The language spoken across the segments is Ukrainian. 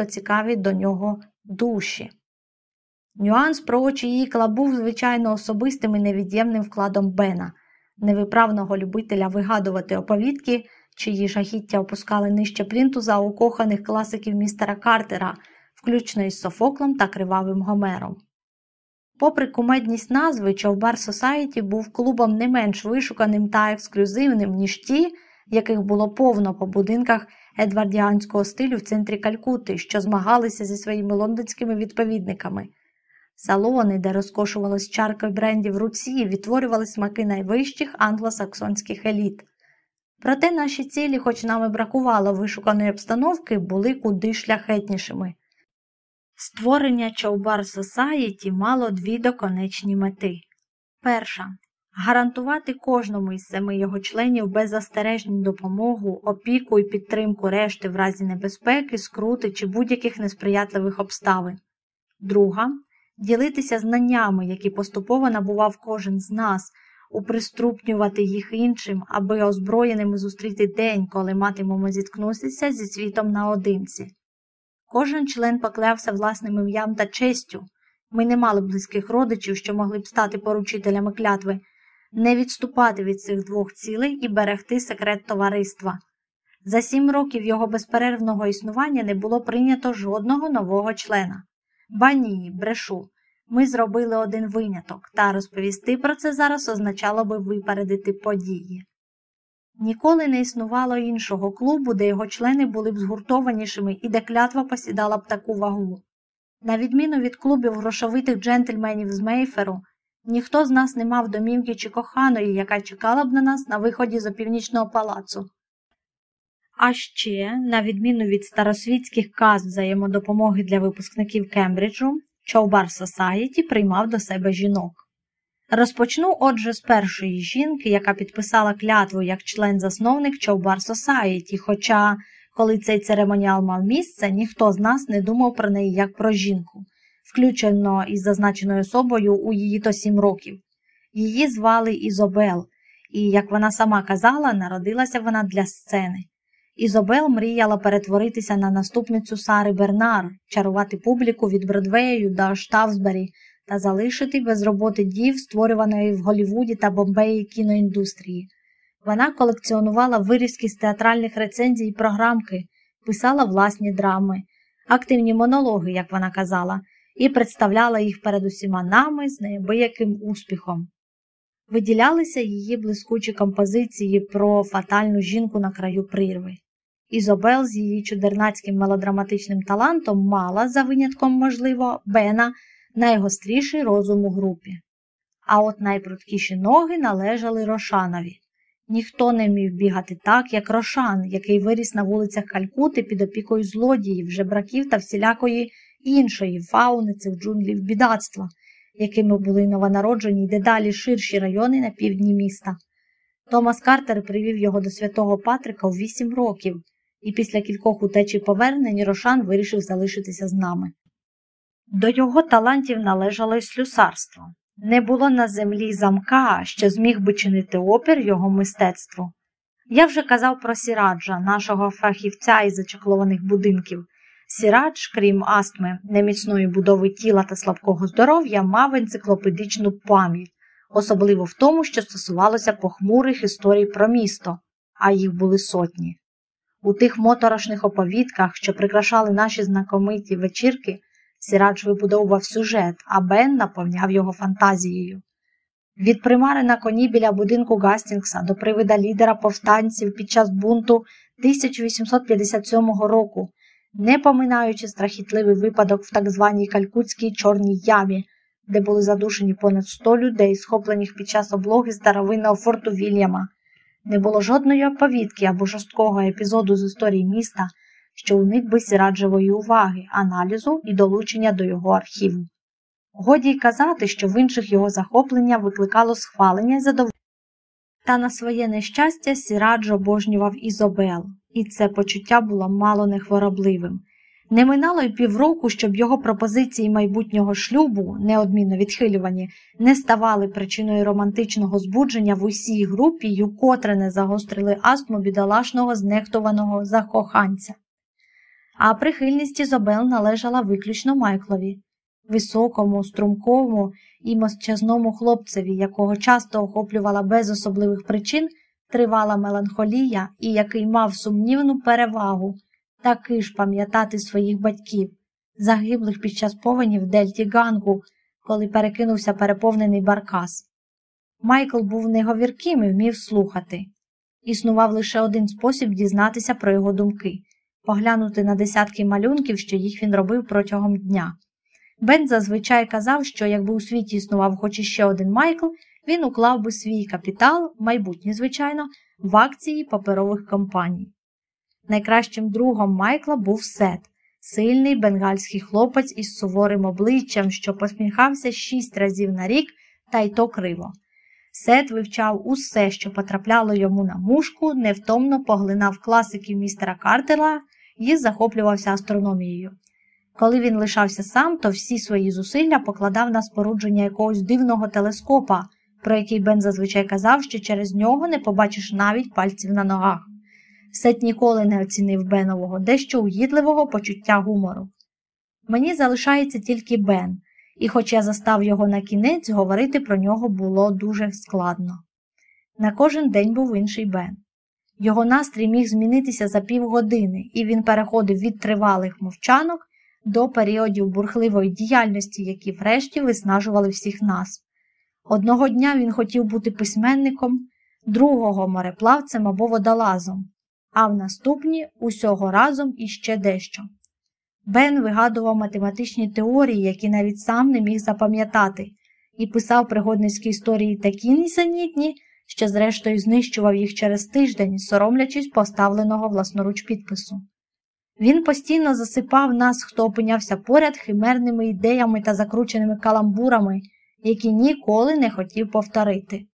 надто цікаві до нього душі. Нюанс про очі Ікла був, звичайно, особистим і невід'ємним вкладом Бена, невиправного любителя вигадувати оповідки, чиї жахіття опускали нижче плінтуза укоханих класиків містера Картера, включно із Софоклом та Кривавим Гомером. Попри кумедність назви, Човбар Сосаєті був клубом не менш вишуканим та ексклюзивним, ніж ті, яких було повно по будинках едвардіанського стилю в центрі Калькути, що змагалися зі своїми лондонськими відповідниками. Салони, де розкошувалось чарки брендів руці, відтворювали смаки найвищих англосаксонських еліт. Проте наші цілі, хоч нам і бракувало вишуканої обстановки, були куди шляхетнішими. Створення Човбар Society мало дві доконечні мети. Перша гарантувати кожному із семи його членів беззастережну допомогу, опіку і підтримку решти в разі небезпеки, скрути чи будь-яких несприятливих обставин. Друга ділитися знаннями, які поступово набував кожен з нас, уприступнювати їх іншим, аби озброєними зустріти день, коли матимемо зіткнутися зі світом наодинці. Кожен член поклявся власним ім'ям та честю. Ми не мали близьких родичів, що могли б стати поручителями клятви, не відступати від цих двох цілей і берегти секрет товариства. За сім років його безперервного існування не було прийнято жодного нового члена. Ба ні, брешу. Ми зробили один виняток, та розповісти про це зараз означало би випередити події. Ніколи не існувало іншого клубу, де його члени були б згуртованішими і де клятва посідала б таку вагу. На відміну від клубів грошовитих джентльменів з Мейферу, ніхто з нас не мав домівки чи коханої, яка чекала б на нас на виході з опівнічного палацу. А ще, на відміну від старосвітських каз взаємодопомоги для випускників Кембриджу, Човбар Сосаєті приймав до себе жінок. Розпочну, отже, з першої жінки, яка підписала клятву як член-засновник Човбар Сосаєті, хоча, коли цей церемоніал мав місце, ніхто з нас не думав про неї як про жінку, включено із зазначеною особою у її то сім років. Її звали Ізобел, і, як вона сама казала, народилася вона для сцени. Ізобел мріяла перетворитися на наступницю Сари Бернар, чарувати публіку від Бродвею до Штавсбері та залишити без роботи дів, створюваної в Голлівуді та Бомбеї кіноіндустрії. Вона колекціонувала вирізки з театральних рецензій і програмки, писала власні драми, активні монологи, як вона казала, і представляла їх перед усіма нами з неабияким успіхом. Виділялися її блискучі композиції про фатальну жінку на краю прірви. Ізобел з її чудернацьким мелодраматичним талантом мала, за винятком, можливо, Бена найгостріший розум у групі. А от найпруткіші ноги належали Рошанові. Ніхто не міг бігати так, як Рошан, який виріс на вулицях Калькути під опікою злодіїв, жебраків та всілякої іншої фауни цих джунглів бідацтва, якими були новонароджені дедалі ширші райони на півдні міста. Томас Картер привів його до святого Патрика у вісім років, і після кількох утеч і повернень Рошан вирішив залишитися з нами. До його талантів належало й слюсарство. Не було на землі замка, що зміг би чинити опір його мистецтву. Я вже казав про Сіраджа, нашого фахівця із зачеклованих будинків. Сірадж, крім астми, неміцної будови тіла та слабкого здоров'я, мав енциклопедичну пам'ять, особливо в тому, що стосувалося похмурих історій про місто, а їх були сотні. У тих моторошних оповідках, що прикрашали наші знакомиті вечірки, Сірадж вибудовував сюжет, а Бен наповняв його фантазією. Від примари на коні біля будинку Гастінгса до привида лідера повстанців під час бунту 1857 року, не поминаючи страхітливий випадок в так званій Калькутській Чорній ямі, де були задушені понад 100 людей, схоплених під час облоги старовинного форту Вільяма. Не було жодної оповідки або жорсткого епізоду з історії міста, що уник би сіраджевої уваги, аналізу і долучення до його архіву. Годі й казати, що в інших його захоплення викликало схвалення і задоволення. Та на своє нещастя Сірадж обожнював Ізобел, і це почуття було мало не хворобливим. Не минало й півроку, щоб його пропозиції майбутнього шлюбу, неодмінно відхилювані, не ставали причиною романтичного збудження в усій групі й укотре не загострили астму бідолашного знехтуваного закоханця. а прихильність Ізобел належала виключно Майклові, високому, струмкому і мовчазному хлопцеві, якого часто охоплювала без особливих причин тривала меланхолія і який мав сумнівну перевагу таки ж пам'ятати своїх батьків, загиблих під час повені в Дельті Гангу, коли перекинувся переповнений баркас. Майкл був неговірким і вмів слухати. Існував лише один спосіб дізнатися про його думки поглянути на десятки малюнків, що їх він робив протягом дня. Бен зазвичай казав, що якби у світі існував хоч іще один Майкл, він уклав би свій капітал, майбутній, звичайно, в акції паперових компаній. Найкращим другом Майкла був Сет, сильний бенгальський хлопець із суворим обличчям, що посміхався шість разів на рік, та й то криво. Сет вивчав усе, що потрапляло йому на мушку, невтомно поглинав класиків містера Картера і захоплювався астрономією. Коли він лишався сам, то всі свої зусилля покладав на спорудження якогось дивного телескопа, про який Бен зазвичай казав, що через нього не побачиш навіть пальців на ногах. Сет ніколи не оцінив Бенового дещо угідливого почуття гумору. Мені залишається тільки Бен, і, хоч я застав його на кінець, говорити про нього було дуже складно. На кожен день був інший Бен. Його настрій міг змінитися за півгодини, і він переходив від тривалих мовчанок до періодів бурхливої діяльності, які врешті виснажували всіх нас. Одного дня він хотів бути письменником, другого мореплавцем або водолазом, а в наступні усього разом іще дещо. Бен вигадував математичні теорії, які навіть сам не міг запам'ятати, і писав пригодницькі історії такі нісенітні, що, зрештою, знищував їх через тиждень, соромлячись поставленого власноруч підпису. Він постійно засипав нас, хто опинявся поряд химерними ідеями та закрученими каламбурами, які ніколи не хотів повторити.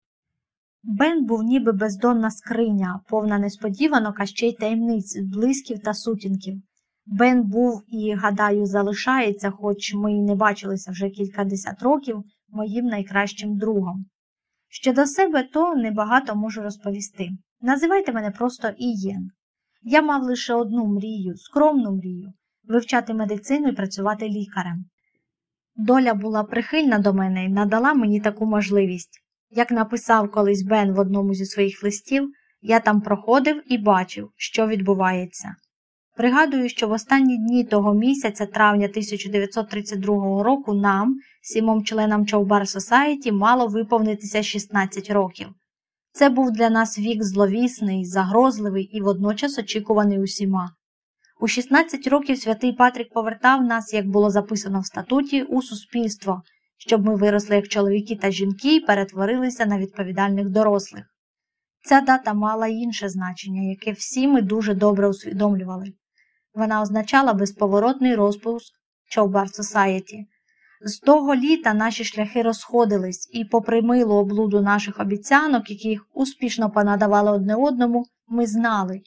Бен був ніби бездонна скриня, повна несподіванок, а ще й таємниць, блисків та сутінків. Бен був і, гадаю, залишається, хоч ми й не бачилися вже кількадесят років, моїм найкращим другом. Щодо себе, то небагато можу розповісти. Називайте мене просто Ієн. Я мав лише одну мрію, скромну мрію вивчати медицину і працювати лікарем. Доля була прихильна до мене і надала мені таку можливість. Як написав колись Бен в одному зі своїх листів, я там проходив і бачив, що відбувається. Пригадую, що в останні дні того місяця, травня 1932 року, нам, сімом членам Човбар Сосаєті, мало виповнитися 16 років. Це був для нас вік зловісний, загрозливий і водночас очікуваний усіма. У 16 років святий Патрік повертав нас, як було записано в статуті, у суспільство, щоб ми виросли як чоловіки та жінки і перетворилися на відповідальних дорослих. Ця дата мала інше значення, яке всі ми дуже добре усвідомлювали. Вона означала безповоротний розпуск Човбар Society. З того літа наші шляхи розходились, і, попри милу облуду наших обіцянок, яких успішно понадавали одне одному, ми знали,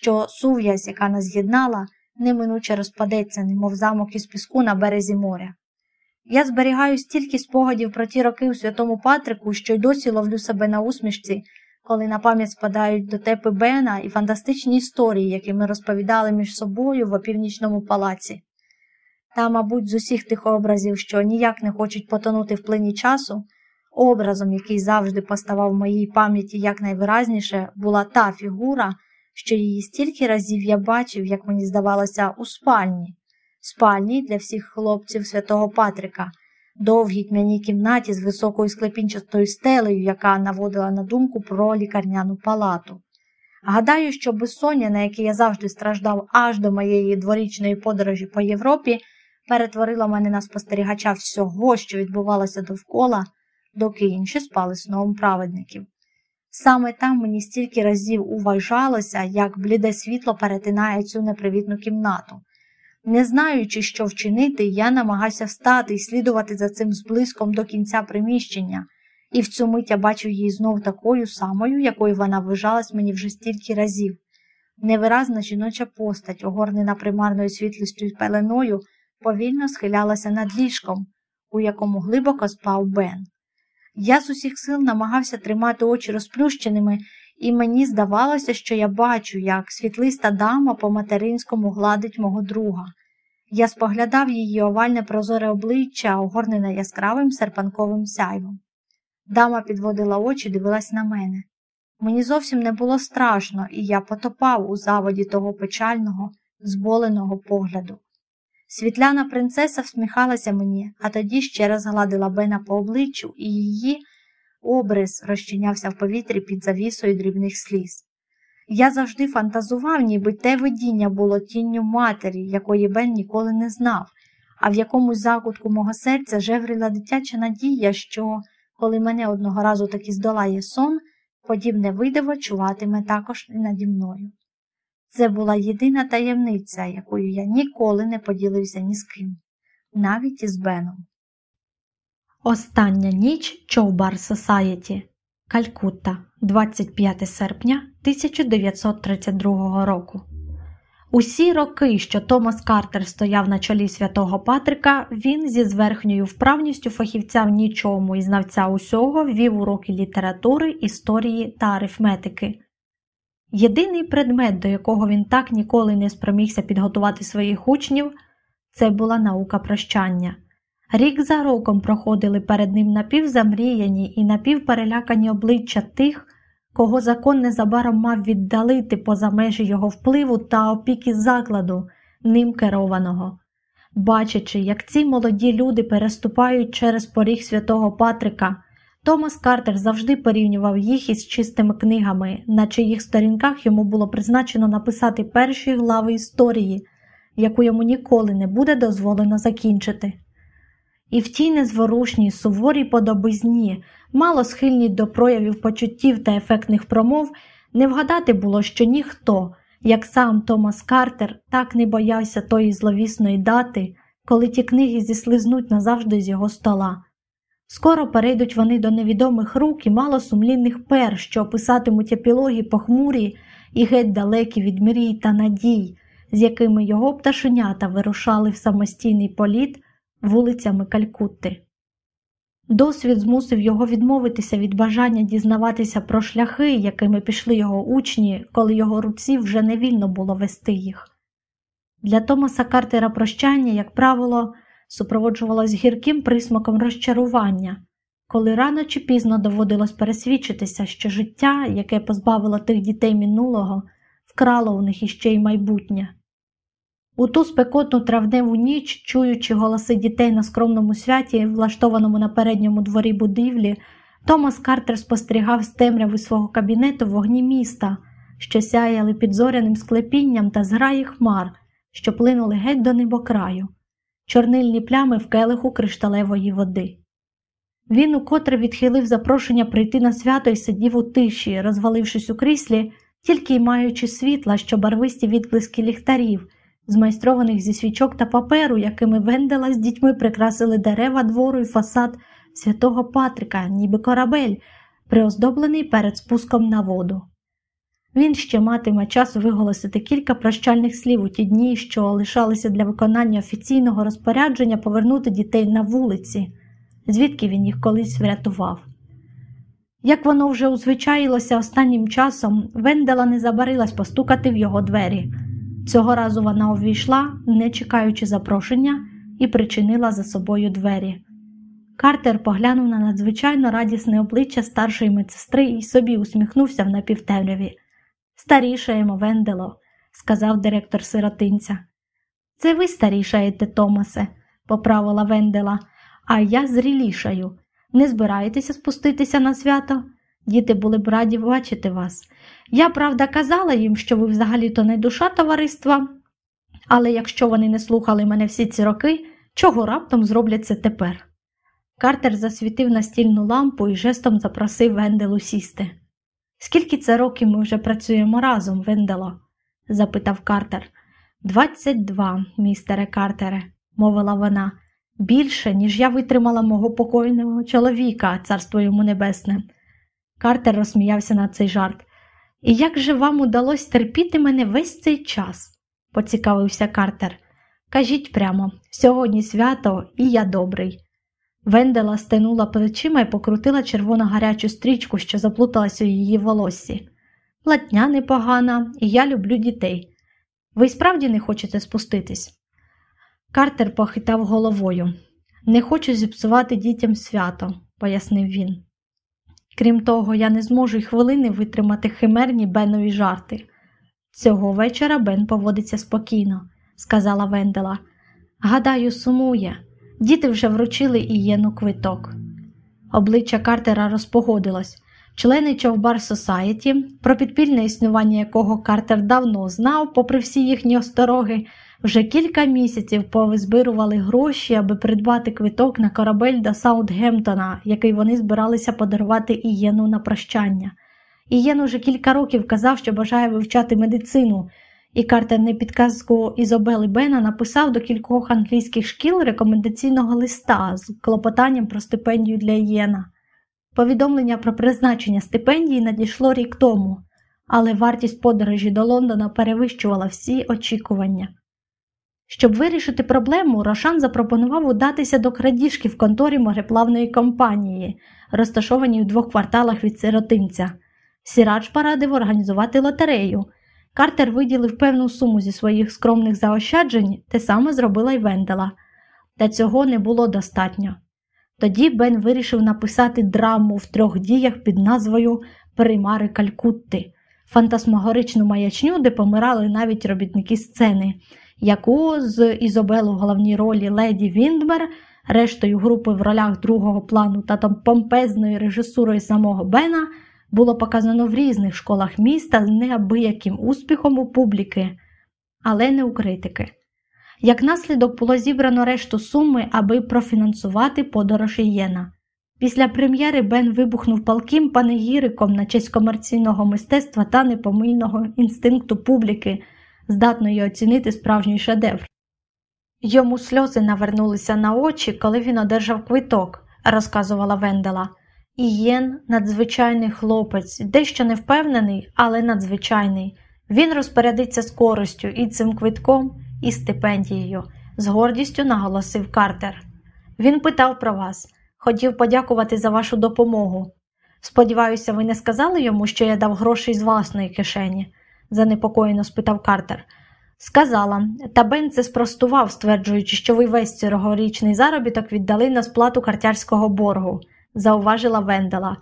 що сув'язь, яка нас з'єднала, неминуче розпадеться, немов замок із піску на березі моря. Я зберігаю стільки спогадів про ті роки у святому Патрику, що й досі ловлю себе на усмішці, коли на пам'ять спадають дотепи Бена і фантастичні історії, які ми розповідали між собою в опівнічному палаці. Та, мабуть, з усіх тих образів, що ніяк не хочуть потонути в плині часу, образом, який завжди поставав в моїй пам'яті якнайвиразніше, була та фігура, що її стільки разів я бачив, як мені здавалося, у спальні, спальні для всіх хлопців святого Патрика, довгій тьмяній кімнаті з високою склепінчастою стелею, яка наводила на думку про лікарняну палату. Гадаю, що безсоння, на яке я завжди страждав аж до моєї дворічної подорожі по Європі, перетворила мене на спостерігача всього, що відбувалося довкола, доки інші спали сном праведників. Саме там мені стільки разів уважалося, як бліде світло перетинає цю непривітну кімнату. Не знаючи, що вчинити, я намагався встати і слідувати за цим зблиском до кінця приміщення, і в цю мить я бачив її знов такою самою, якою вона вижалась мені вже стільки разів. Невиразна жіноча постать, огорнена примарною світлістю і пеленою, повільно схилялася над ліжком, у якому глибоко спав Бен. Я з усіх сил намагався тримати очі розплющеними і мені здавалося, що я бачу, як світлиста дама по материнському гладить мого друга. Я споглядав її овальне прозоре обличчя, огорнене яскравим серпанковим сяйвом. Дама підводила очі, дивилась на мене. Мені зовсім не було страшно, і я потопав у заводі того печального, зболеного погляду. Світляна принцеса всміхалася мені, а тоді ще раз гладила Бена по обличчю, і її обрис розчинявся в повітрі під завісою дрібних сліз. Я завжди фантазував, ніби те видіння було тінню матері, якої Бен ніколи не знав, а в якомусь закутку мого серця жеврила дитяча надія, що, коли мене одного разу таки здолає сон, подібне видиво чуватиме також і наді мною. Це була єдина таємниця, якою я ніколи не поділився ні з ким, навіть із Беном. Остання ніч Човбар Сосаєті Калькутта, 25 серпня 1932 року. Усі роки, що Томас Картер стояв на чолі святого Патрика, він зі зверхньою вправністю фахівця в нічому і знавця усього ввів уроки літератури, історії та арифметики. Єдиний предмет, до якого він так ніколи не спромігся підготувати своїх учнів, це була наука прощання. Рік за роком проходили перед ним напівзамріяні і напівперелякані обличчя тих, кого закон незабаром мав віддалити поза межі його впливу та опіки закладу, ним керованого. Бачачи, як ці молоді люди переступають через поріг святого Патрика, Томас Картер завжди порівнював їх із чистими книгами, на чиїх сторінках йому було призначено написати перші глави історії, яку йому ніколи не буде дозволено закінчити. І в тій незворушній, суворій подобизні, мало схильній до проявів почуттів та ефектних промов, не вгадати було, що ніхто, як сам Томас Картер, так не боявся тої зловісної дати, коли ті книги зіслизнуть назавжди з його стола. Скоро перейдуть вони до невідомих рук і мало сумлінних пер, що описатимуть епілоги похмурі і геть далекі від мрій та надій, з якими його пташенята вирушали в самостійний політ вулицями Калькутти. Досвід змусив його відмовитися від бажання дізнаватися про шляхи, якими пішли його учні, коли його руці вже не вільно було вести їх. Для Томаса Картера прощання, як правило, супроводжувалось гірким присмаком розчарування, коли рано чи пізно доводилось пересвідчитися, що життя, яке позбавило тих дітей минулого, вкрало у них іще й майбутнє. У ту спекотну травневу ніч, чуючи голоси дітей на скромному святі, влаштованому на передньому дворі будівлі, Томас Картер спостерігав з темряви свого кабінету вогні міста, що сяяли під зоряним склепінням та зграї хмар, що плинули геть до небокраю, чорнильні плями в келиху кришталевої води. Він укотре відхилив запрошення прийти на свято і сидів у тиші, розвалившись у кріслі, тільки й маючи світла, що барвисті відблиски ліхтарів змайстрованих зі свічок та паперу, якими Вендела з дітьми прикрасили дерева двору і фасад святого Патрика, ніби корабель, приоздоблений перед спуском на воду. Він ще матиме час виголосити кілька прощальних слів у ті дні, що лишалися для виконання офіційного розпорядження повернути дітей на вулиці, звідки він їх колись врятував. Як воно вже узвичаїлося останнім часом, Вендела не забарилась постукати в його двері. Цього разу вона увійшла, не чекаючи запрошення, і причинила за собою двері. Картер поглянув на надзвичайно радісне обличчя старшої медсестри і собі усміхнувся в напівтемряві. Старішаємо, Вендело, сказав директор сиротинця. Це ви старішаєте, Томасе, поправила Вендела, а я зрілішаю. Не збираєтеся спуститися на свято? Діти були б раді бачити вас. Я, правда, казала їм, що ви взагалі-то не душа товариства, але якщо вони не слухали мене всі ці роки, чого раптом зроблять це тепер? Картер засвітив настільну лампу і жестом запросив Венделу сісти. Скільки це років ми вже працюємо разом, Вендело? запитав Картер. Двадцять два, містере Картере, мовила вона, більше, ніж я витримала мого покойного чоловіка, царство йому небесне. Картер розсміявся на цей жарт. І як же вам удалося терпіти мене весь цей час? поцікавився Картер. Кажіть прямо, сьогодні свято і я добрий. Вендела стенула плечима і покрутила червоно гарячу стрічку, що заплуталась у її волоссі. латня непогана, і я люблю дітей. Ви справді не хочете спуститись? Картер похитав головою. Не хочу зіпсувати дітям свято, пояснив він. Крім того, я не зможу й хвилини витримати химерні Бенові жарти. Цього вечора Бен поводиться спокійно, сказала Вендела. Гадаю, сумує. Діти вже вручили Ієну квиток. Обличчя Картера розпогодилось. Члени Човбар Сосаєті, про підпільне існування якого Картер давно знав, попри всі їхні остороги, вже кілька місяців повизбирували гроші, аби придбати квиток на корабель до Саутгемптона, який вони збиралися подарувати Ієну на прощання. Ієн уже кілька років казав, що бажає вивчати медицину, і Картер на підказку Ізобели Бена написав до кількох англійських шкіл рекомендаційного листа з клопотанням про стипендію для Ієна. Повідомлення про призначення стипендії надійшло рік тому, але вартість подорожі до Лондона перевищувала всі очікування. Щоб вирішити проблему, Рошан запропонував удатися до крадіжки в конторі мореплавної компанії, розташованій у двох кварталах від сиротинця. Сірадж порадив організувати лотерею. Картер виділив певну суму зі своїх скромних заощаджень, те саме зробила й Вендела. Та цього не було достатньо. Тоді Бен вирішив написати драму в трьох діях під назвою Примари Калькутти, фантасмагоричну маячню, де помирали навіть робітники сцени, яку з Ізобел у головній ролі Леді Віндмер, рештою групи в ролях другого плану та там помпезною режисурою самого Бена було показано в різних школах міста з неабияким успіхом у публіки, але не у критики. Як наслідок було зібрано решту суми, аби профінансувати подорож Ієна. Після прем'єри Бен вибухнув палким панегіриком на честь комерційного мистецтва та непомильного інстинкту публіки, здатної оцінити справжній шедевр. Йому сльози навернулися на очі, коли він одержав квиток, розказувала Вендела. Ієн надзвичайний хлопець, дещо невпевнений, але надзвичайний. Він розпорядиться з користю і цим квитком, і стипендією, з гордістю наголосив Картер. Він питав про вас, хотів подякувати за вашу допомогу. Сподіваюся, ви не сказали йому, що я дав гроші з власної кишені? занепокоєно спитав Картер. Сказала, та Бен це спростував, стверджуючи, що ви весь цьогорічний заробіток віддали на сплату картярського боргу зауважила Вендела.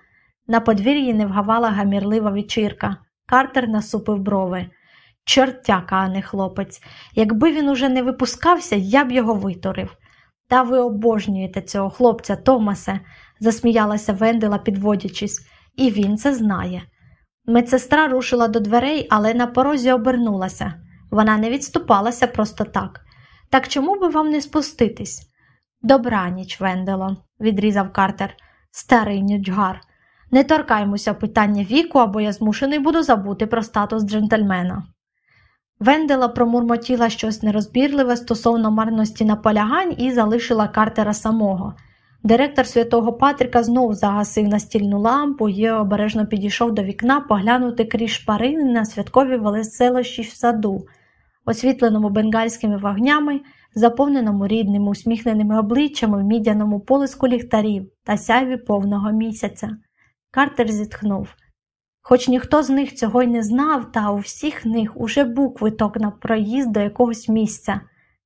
На подвір'ї не вгавала гамірлива вечірка. Картер насупив брови. Чортяка, а не хлопець. Якби він уже не випускався, я б його виторив. Та ви обожнюєте цього хлопця, Томасе, засміялася Вендела, підводячись, і він це знає. Медсестра рушила до дверей, але на порозі обернулася. Вона не відступалася просто так. Так чому би вам не спуститись? Добраніч, Вендело, відрізав Картер. Старий нюджгар. Не торкаймося питання віку, або я змушений буду забути про статус джентльмена. Вендела промурмотіла щось нерозбірливе стосовно марності наполягань і залишила Картера самого. Директор святого Патріка знов загасив настільну лампу і обережно підійшов до вікна поглянути крізь шпарини на святкові веселощі в саду, освітленому бенгальськими вогнями заповненому рідними усміхненими обличчями в мідяному полиску ліхтарів та сяйві повного місяця. Картер зітхнув. Хоч ніхто з них цього й не знав, та у всіх них уже був квиток на проїзд до якогось місця,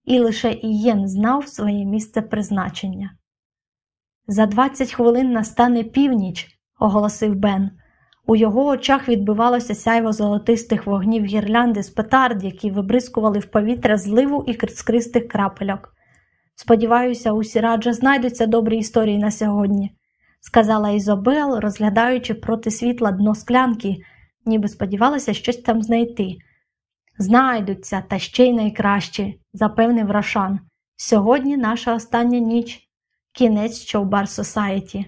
і лише Ієн знав своє місце призначення. За двадцять хвилин настане північ, оголосив Бен. У його очах відбивалося сяйво золотистих вогнів гірлянди з петард, які вибризкували в повітря зливу і скристих крапельок. Сподіваюся, у Сіраджа знайдуться добрі історії на сьогодні, сказала Ізобел, розглядаючи проти світла дно склянки, ніби сподівалася щось там знайти. Знайдуться, та ще й найкращі, запевнив Рошан. Сьогодні наша остання ніч, кінець Човбар Сосаєті.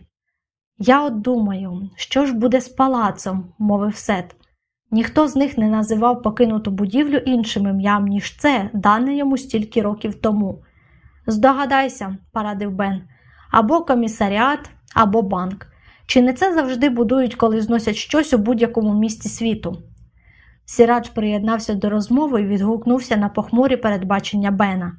Я от думаю, що ж буде з палацом, мовив Сет. Ніхто з них не називав покинуту будівлю іншим ім'ям, ніж це, дане йому стільки років тому. Здогадайся, порадив Бен, або комісаріат, або банк. Чи не це завжди будують, коли зносять щось у будь-якому місті світу? Сірач приєднався до розмови і відгукнувся на похмурі передбачення Бена.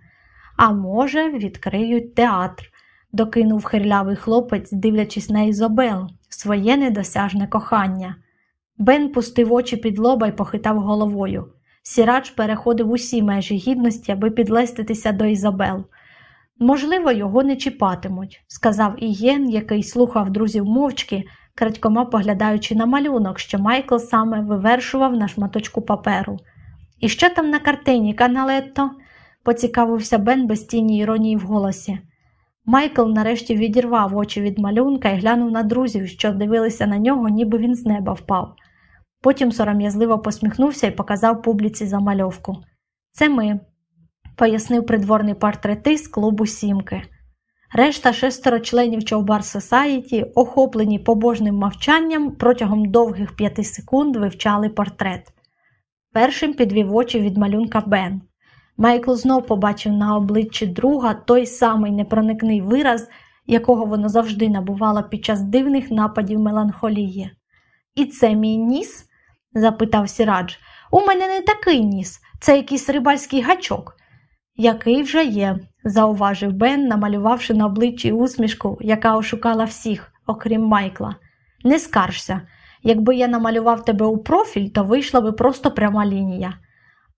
А може, відкриють театр докинув хирлявий хлопець, дивлячись на Ізобел, своє недосяжне кохання. Бен пустив очі під лоба і похитав головою. Сірадж переходив усі межі гідності, аби підлеститися до Ізобел. Можливо, його не чіпатимуть, сказав Ієн, який слухав друзів мовчки, крадькома поглядаючи на малюнок, що Майкл саме вивершував на шматочку паперу. І що там на картині, каналетто? поцікавився Бен без тіні іронії в голосі. Майкл нарешті відірвав очі від малюнка і глянув на друзів, що дивилися на нього, ніби він з неба впав. Потім сором'язливо посміхнувся і показав публіці замальовку. Це ми, пояснив придворний портретист клубу Сімки. Решта шестеро членів Човбар Сосаїті, охоплені побожним мовчанням, протягом довгих п'яти секунд вивчали портрет. Першим підвів очі від малюнка Бен. Майкл знов побачив на обличчі друга той самий непроникний вираз, якого воно завжди набувало під час дивних нападів меланхолії. І це мій ніс? запитав Сірадж. У мене не такий ніс, це якийсь рибальський гачок. Який вже є, зауважив Бен, намалювавши на обличчі усмішку, яка ошукала всіх, окрім Майкла. Не скаржся. Якби я намалював тебе у профіль, то вийшла би просто пряма лінія.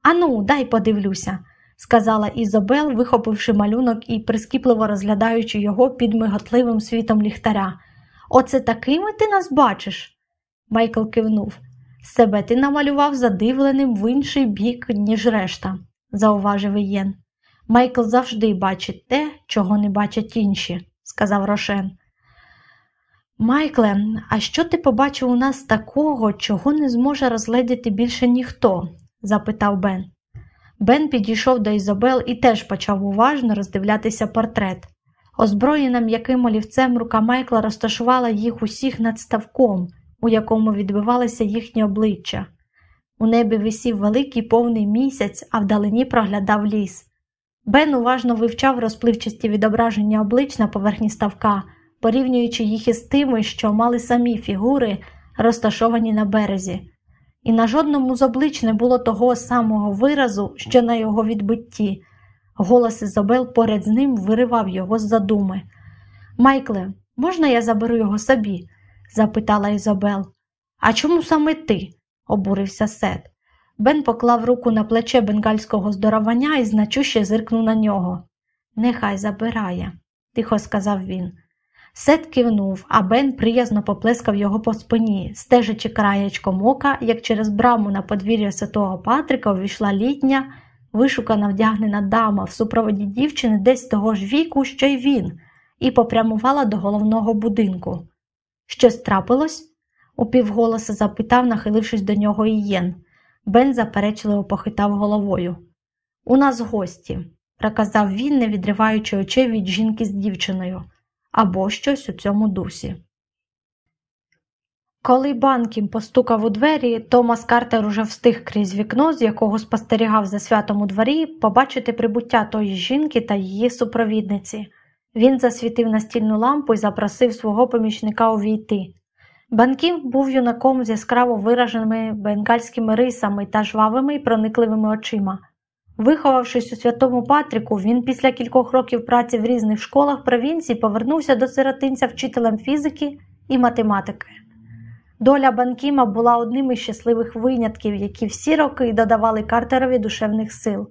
Ану, дай подивлюся, сказала Ізобел, вихопивши малюнок і прискіпливо розглядаючи його під миготливим світом ліхтаря. Оце такими ти нас бачиш? Майкл кивнув. Себе ти намалював задивленим в інший бік, ніж решта, зауважив Ієн. Майкл завжди бачить те, чого не бачать інші, сказав Рошен. Майкле, а що ти побачив у нас такого, чого не зможе розгледіти більше ніхто? запитав Бен. Бен підійшов до Ізобел і теж почав уважно роздивлятися портрет. Озброєна м'яким олівцем рука Майкла розташувала їх усіх над ставком, у якому відбивалися їхні обличчя. У небі висів великий повний місяць, а вдалині проглядав ліс. Бен уважно вивчав розпливчасті відображення облич на поверхні ставка, порівнюючи їх із тими, що мали самі фігури, розташовані на березі. І на жодному з облич не було того самого виразу, що на його відбитті. Голос Ізабел поряд з ним виривав його з задуми. Майкле, можна я заберу його собі? запитала Ізабел. А чому саме ти? обурився Сет. Бен поклав руку на плече бенгальського здоровання і значуще зиркнув на нього. Нехай забирає, тихо сказав він. Сет кивнув, а Бен приязно поплескав його по спині, стежачи краєчком ока, як через браму на подвір'я святого Патрика увійшла літня, вишукана вдягнена дама в супроводі дівчини десь того ж віку, що й він, і попрямувала до головного будинку. Щось трапилось? упівголоса запитав, нахилившись до нього Ієн. Бен заперечливо похитав головою. У нас гості, проказав він, не відриваючи очей від жінки з дівчиною, або щось у цьому дусі. Коли Банкім постукав у двері, Томас Картер уже встиг крізь вікно, з якого спостерігав за святом у дворі, побачити прибуття тої жінки та її супровідниці. Він засвітив настільну лампу і запросив свого помічника увійти. Банків був юнаком з яскраво вираженими бенгальськими рисами та жвавими і проникливими очима. Виховавшись у святому Патріку, він після кількох років праці в різних школах провінції повернувся до сиротинця вчителем фізики і математики. Доля Банкіма була одним із щасливих винятків, які всі роки додавали Картерові душевних сил.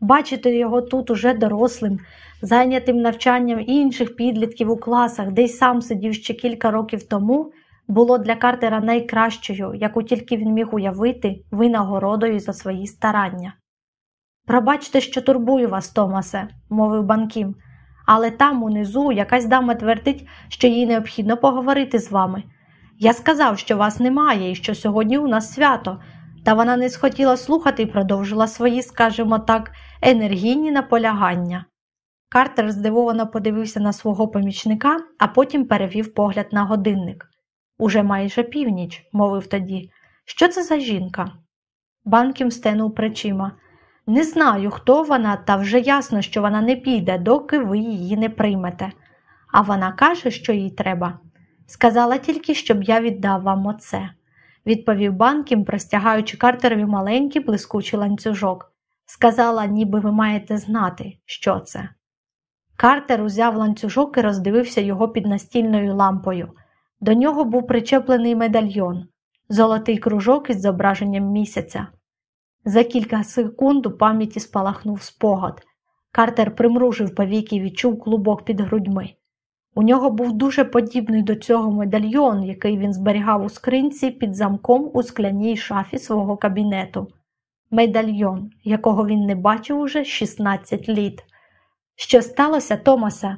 Бачити його тут уже дорослим, зайнятим навчанням інших підлітків у класах, де й сам сидів ще кілька років тому було для Картера найкращою, яку тільки він міг уявити, винагородою за свої старання. Пробачте, що турбую вас, Томасе, мовив банкім, але там, унизу, якась дама твердить, що їй необхідно поговорити з вами. Я сказав, що вас немає і що сьогодні у нас свято, та вона не схотіла слухати і продовжила свої, скажімо так, енергійні наполягання. Картер здивовано подивився на свого помічника, а потім перевів погляд на годинник. Уже майже північ, мовив тоді. Що це за жінка? Банкім стенув плечима. Не знаю, хто вона, та вже ясно, що вона не піде, доки ви її не приймете. А вона каже, що їй треба. Сказала тільки, щоб я віддав вам оце, відповів банкім, простягаючи Картерові маленький блискучий ланцюжок. Сказала, ніби ви маєте знати, що це. Картер узяв ланцюжок і роздивився його під настільною лампою. До нього був причеплений медальйон. золотий кружок із зображенням місяця. За кілька секунд у пам'яті спалахнув спогад. Картер примружив повіки і відчув клубок під грудьми. У нього був дуже подібний до цього медальйон, який він зберігав у скринці під замком у скляній шафі свого кабінету. Медальйон, якого він не бачив уже 16 літ. Що сталося, Томаса?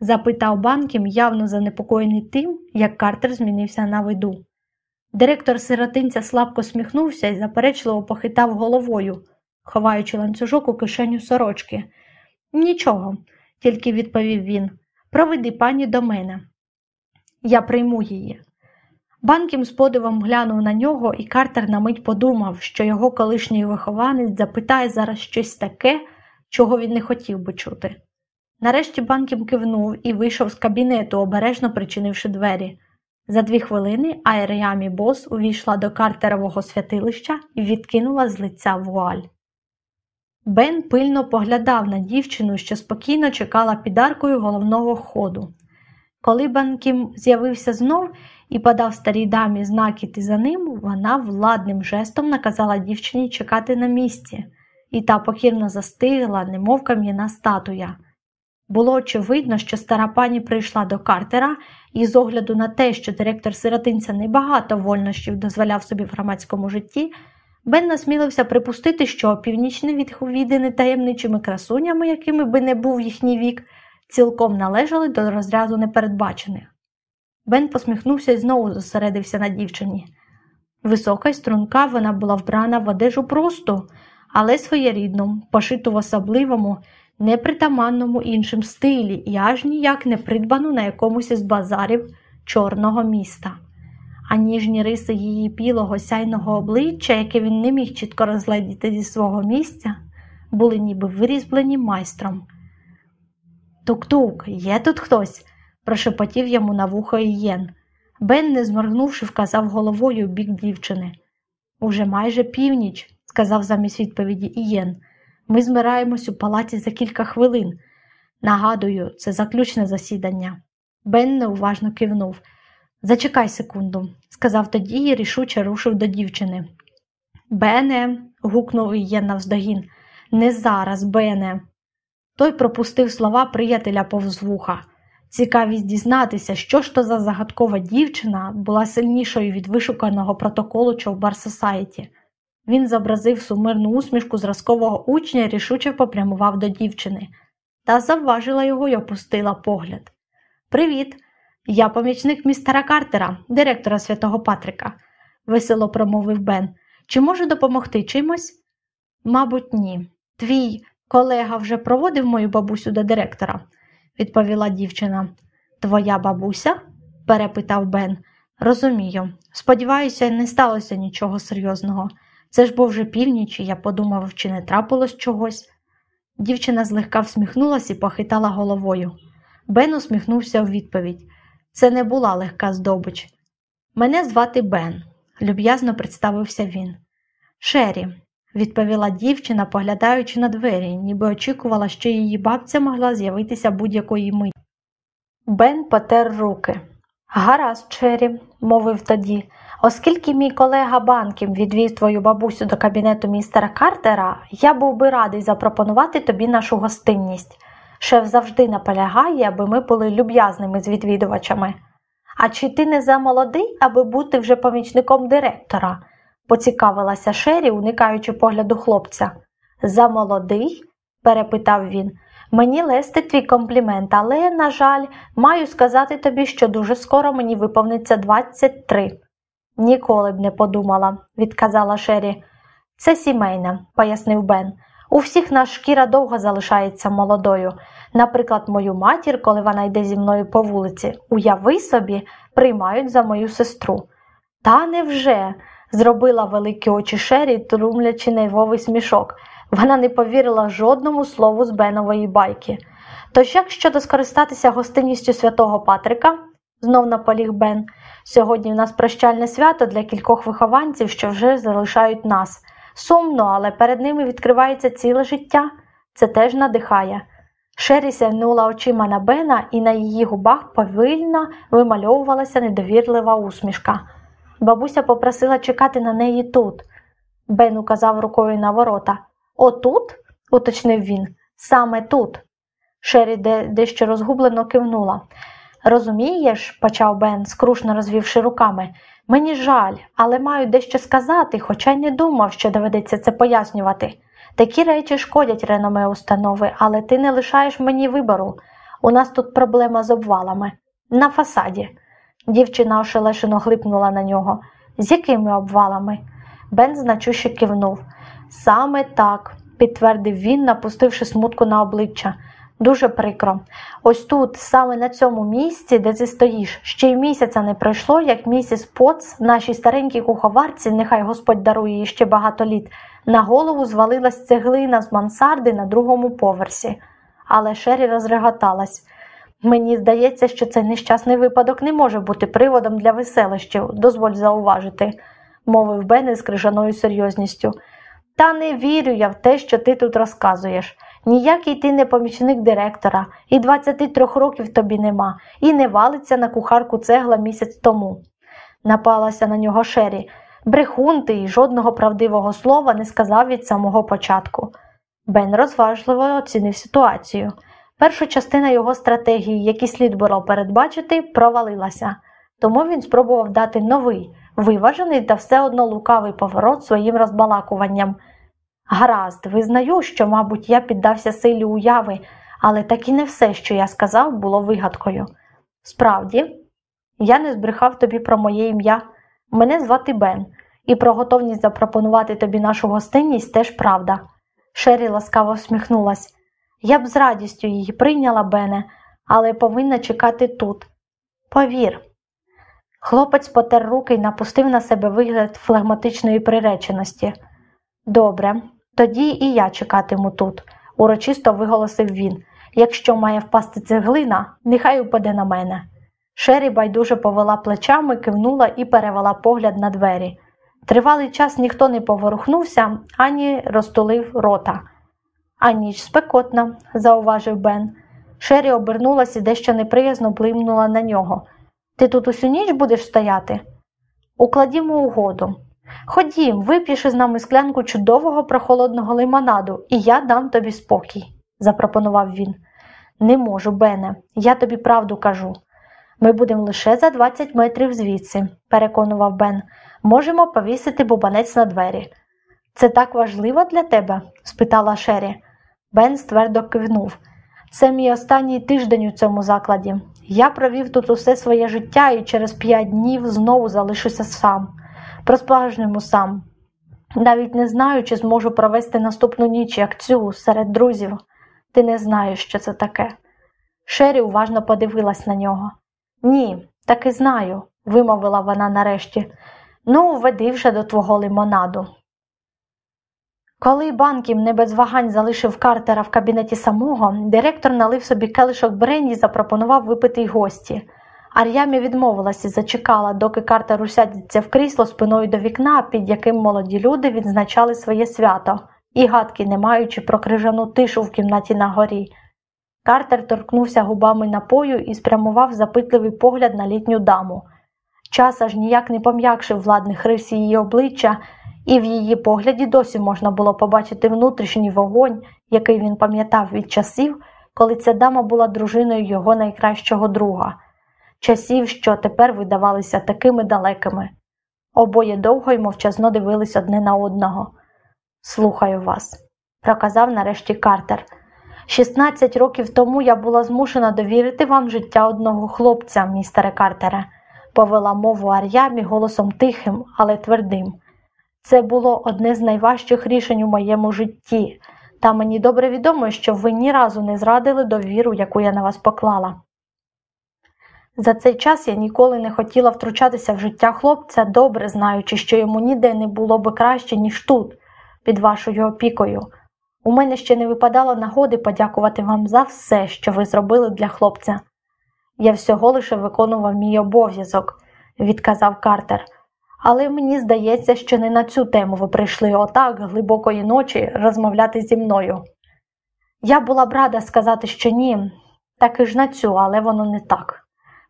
запитав банкім, явно занепокоєний тим, як Картер змінився на виду. Директор сиротинця слабко сміхнувся і заперечливо похитав головою, ховаючи ланцюжок у кишеню сорочки. Нічого, тільки відповів він. Проведи пані до мене. Я прийму її. Банкім з подивом глянув на нього, і Картер на мить подумав, що його колишній вихованець запитає зараз щось таке, чого він не хотів би чути. Нарешті банкім кивнув і вийшов з кабінету, обережно причинивши двері. За дві хвилини Айріамі Бос увійшла до картерового святилища і відкинула з лиця вуаль. Бен пильно поглядав на дівчину, що спокійно чекала під аркою головного ходу. Коли Банкім з'явився знов і подав старій дамі знак іти за ним, вона владним жестом наказала дівчині чекати на місці, і та покірно застигла, немов кам'яна статуя. Було очевидно, що стара пані прийшла до Картера, і з огляду на те, що директор сиротинця небагато вольнощів дозволяв собі в громадському житті, Бен насмілився припустити, що північне відвідини таємничими красунями, якими би не був їхній вік, цілком належали до розряду непередбачених. Бен посміхнувся і знову зосередився на дівчині. Висока й струнка вона була вбрана в одежу просту, але своєрідну, пошиту в особливому, непритаманному іншим стилі і аж ніяк не придбану на якомусь із базарів чорного міста. А ніжні риси її білого сяйного обличчя, яке він не міг чітко розгледіти зі свого місця, були ніби вирізблені майстром. Тук-тук, є тут хтось? прошепотів йому на вухо Ієн. Бен, не зморгнувши, вказав головою в бік дівчини. Уже майже північ, сказав замість відповіді Ієн. Ми збираємось у палаці за кілька хвилин. Нагадую, це заключне засідання. Бен неуважно кивнув. Зачекай секунду, сказав тоді і рішуче рушив до дівчини. Бене, гукнув Ієн навздогін. Не зараз, Бене. Той пропустив слова приятеля повз вуха. Цікавість дізнатися, що ж то за загадкова дівчина була сильнішою від вишуканого протоколу Човбар Сосайті. Він зобразив сумирну усмішку зразкового учня і рішуче попрямував до дівчини, та завважила його й опустила погляд. Привіт! Я помічник містера Картера, директора святого Патрика, весело промовив Бен. Чи можу допомогти чимось? Мабуть, ні. Твій колега вже проводив мою бабусю до директора, відповіла дівчина. Твоя бабуся? перепитав Бен. Розумію. Сподіваюся, не сталося нічого серйозного. Це ж був вже північ, і я подумав, чи не трапилось чогось. Дівчина злегка всміхнулася і похитала головою. Бен усміхнувся у відповідь. Це не була легка здобич. Мене звати Бен, люб'язно представився він. Шері, відповіла дівчина, поглядаючи на двері, ніби очікувала, що її бабця могла з'явитися будь-якої миті. Бен потер руки. Гаразд, Шері, мовив тоді, оскільки мій колега банків відвів твою бабусю до кабінету містера Картера, я був би радий запропонувати тобі нашу гостинність. Шеф завжди наполягає, аби ми були люб'язними з відвідувачами. А чи ти не замолодий, аби бути вже помічником директора? поцікавилася Шері, уникаючи погляду хлопця. Замолодий? перепитав він. Мені лести твій комплімент, але, на жаль, маю сказати тобі, що дуже скоро мені виповниться 23. Ніколи б не подумала, відказала Шері. Це сімейне, пояснив Бен. У всіх нас шкіра довго залишається молодою. Наприклад, мою матір, коли вона йде зі мною по вулиці, уяви собі, приймають за мою сестру. Та невже? зробила великі очі Шері, трумлячи нервовий смішок. Вона не повірила жодному слову з Бенової байки. Тож як щодо скористатися гостинністю святого Патрика, знов наполіг Бен, сьогодні в нас прощальне свято для кількох вихованців, що вже залишають нас. Сумно, але перед ними відкривається ціле життя. Це теж надихає. Шері сягнула очима на Бена, і на її губах повільно вимальовувалася недовірлива усмішка. Бабуся попросила чекати на неї тут. Бен указав рукою на ворота. Отут? уточнив він. Саме тут. Шері дещо розгублено кивнула. Розумієш, почав Бен, скрушно розвівши руками. Мені жаль, але маю дещо сказати, хоча й не думав, що доведеться це пояснювати. Такі речі шкодять реноме установи, але ти не лишаєш мені вибору. У нас тут проблема з обвалами. На фасаді. Дівчина ошелешено глипнула на нього. З якими обвалами? Бен значуще кивнув. Саме так, підтвердив він, напустивши смутку на обличчя. Дуже прикро. Ось тут, саме на цьому місці, де ти стоїш, ще й місяця не пройшло, як місіс Поц, нашій старенькій куховарці, нехай Господь дарує їй ще багато літ, на голову звалилась цеглина з мансарди на другому поверсі. Але Шері розреготалась. Мені здається, що цей нещасний випадок не може бути приводом для веселищів, дозволь зауважити, мовив Бен із крижаною серйозністю. Та не вірю я в те, що ти тут розказуєш. Ніякий ти не помічник директора, і 23 років тобі нема, і не валиться на кухарку цегла місяць тому. Напалася на нього Шері. Брехун ти і жодного правдивого слова не сказав від самого початку. Бен розважливо оцінив ситуацію. Перша частина його стратегії, які слід було передбачити, провалилася, тому він спробував дати новий, виважений та все одно лукавий поворот своїм розбалакуванням. Гаразд, визнаю, що, мабуть, я піддався силі уяви, але так і не все, що я сказав, було вигадкою. Справді, я не збрехав тобі про моє ім'я. Мене звати Бен, і про готовність запропонувати тобі нашу гостинність теж правда. Шері ласкаво всміхнулась. Я б з радістю її прийняла, Бене, але повинна чекати тут. Повір. Хлопець потер руки і напустив на себе вигляд флегматичної приреченості. Добре, тоді і я чекатиму тут, урочисто виголосив він. Якщо має впасти цеглина, нехай упаде на мене. Шері байдуже повела плечами, кивнула і перевела погляд на двері. Тривалий час ніхто не поворухнувся ані розтулив рота. А ніч спекотна, зауважив Бен. Шері обернулася і дещо неприязно блимнула на нього. Ти тут усю ніч будеш стояти? Укладімо угоду. Ходім, вип'єш із нами склянку чудового прохолодного лимонаду, і я дам тобі спокій, запропонував він. Не можу, Бене, я тобі правду кажу. Ми будемо лише за 20 метрів звідси, переконував Бен. Можемо повісити бубанець на двері. Це так важливо для тебе? спитала Шері. Бен ствердо кивнув. Це мій останній тиждень у цьому закладі. Я провів тут усе своє життя і через п'ять днів знову залишуся сам, по-справжньому сам. Навіть не знаю, чи зможу провести наступну ніч, як цю, серед друзів. Ти не знаєш, що це таке. Шері уважно подивилась на нього. Ні, так і знаю, вимовила вона нарешті. Ну, веди вже до твого лимонаду. Коли банків не без вагань залишив Картера в кабінеті самого, директор налив собі келишок бренді і запропонував випити й гості. Ар'ямі відмовилася і зачекала, доки Картер усядеться в крісло спиною до вікна, під яким молоді люди відзначали своє свято, і гадки не маючи про крижану тишу в кімнаті на горі. Картер торкнувся губами напою і спрямував запитливий погляд на літню даму. Час аж ніяк не пом'якшив владних рис її обличчя, і в її погляді досі можна було побачити внутрішній вогонь, який він пам'ятав від часів, коли ця дама була дружиною його найкращого друга, часів, що тепер видавалися такими далекими. Обоє довго й мовчазно дивились одне на одного. Слухаю вас, проказав нарешті Картер. 16 років тому я була змушена довірити вам життя одного хлопця, містере Картере, повела мову Ар'ямі голосом тихим, але твердим. Це було одне з найважчих рішень у моєму житті, та мені добре відомо, що ви ні разу не зрадили довіру, яку я на вас поклала. За цей час я ніколи не хотіла втручатися в життя хлопця, добре знаючи, що йому ніде не було би краще, ніж тут, під вашою опікою. У мене ще не випадало нагоди подякувати вам за все, що ви зробили для хлопця. Я всього лише виконував мій обов'язок, відказав Картер. Але мені здається, що не на цю тему ви прийшли отак глибокої ночі розмовляти зі мною. Я була б рада сказати, що ні, таки ж на цю, але воно не так,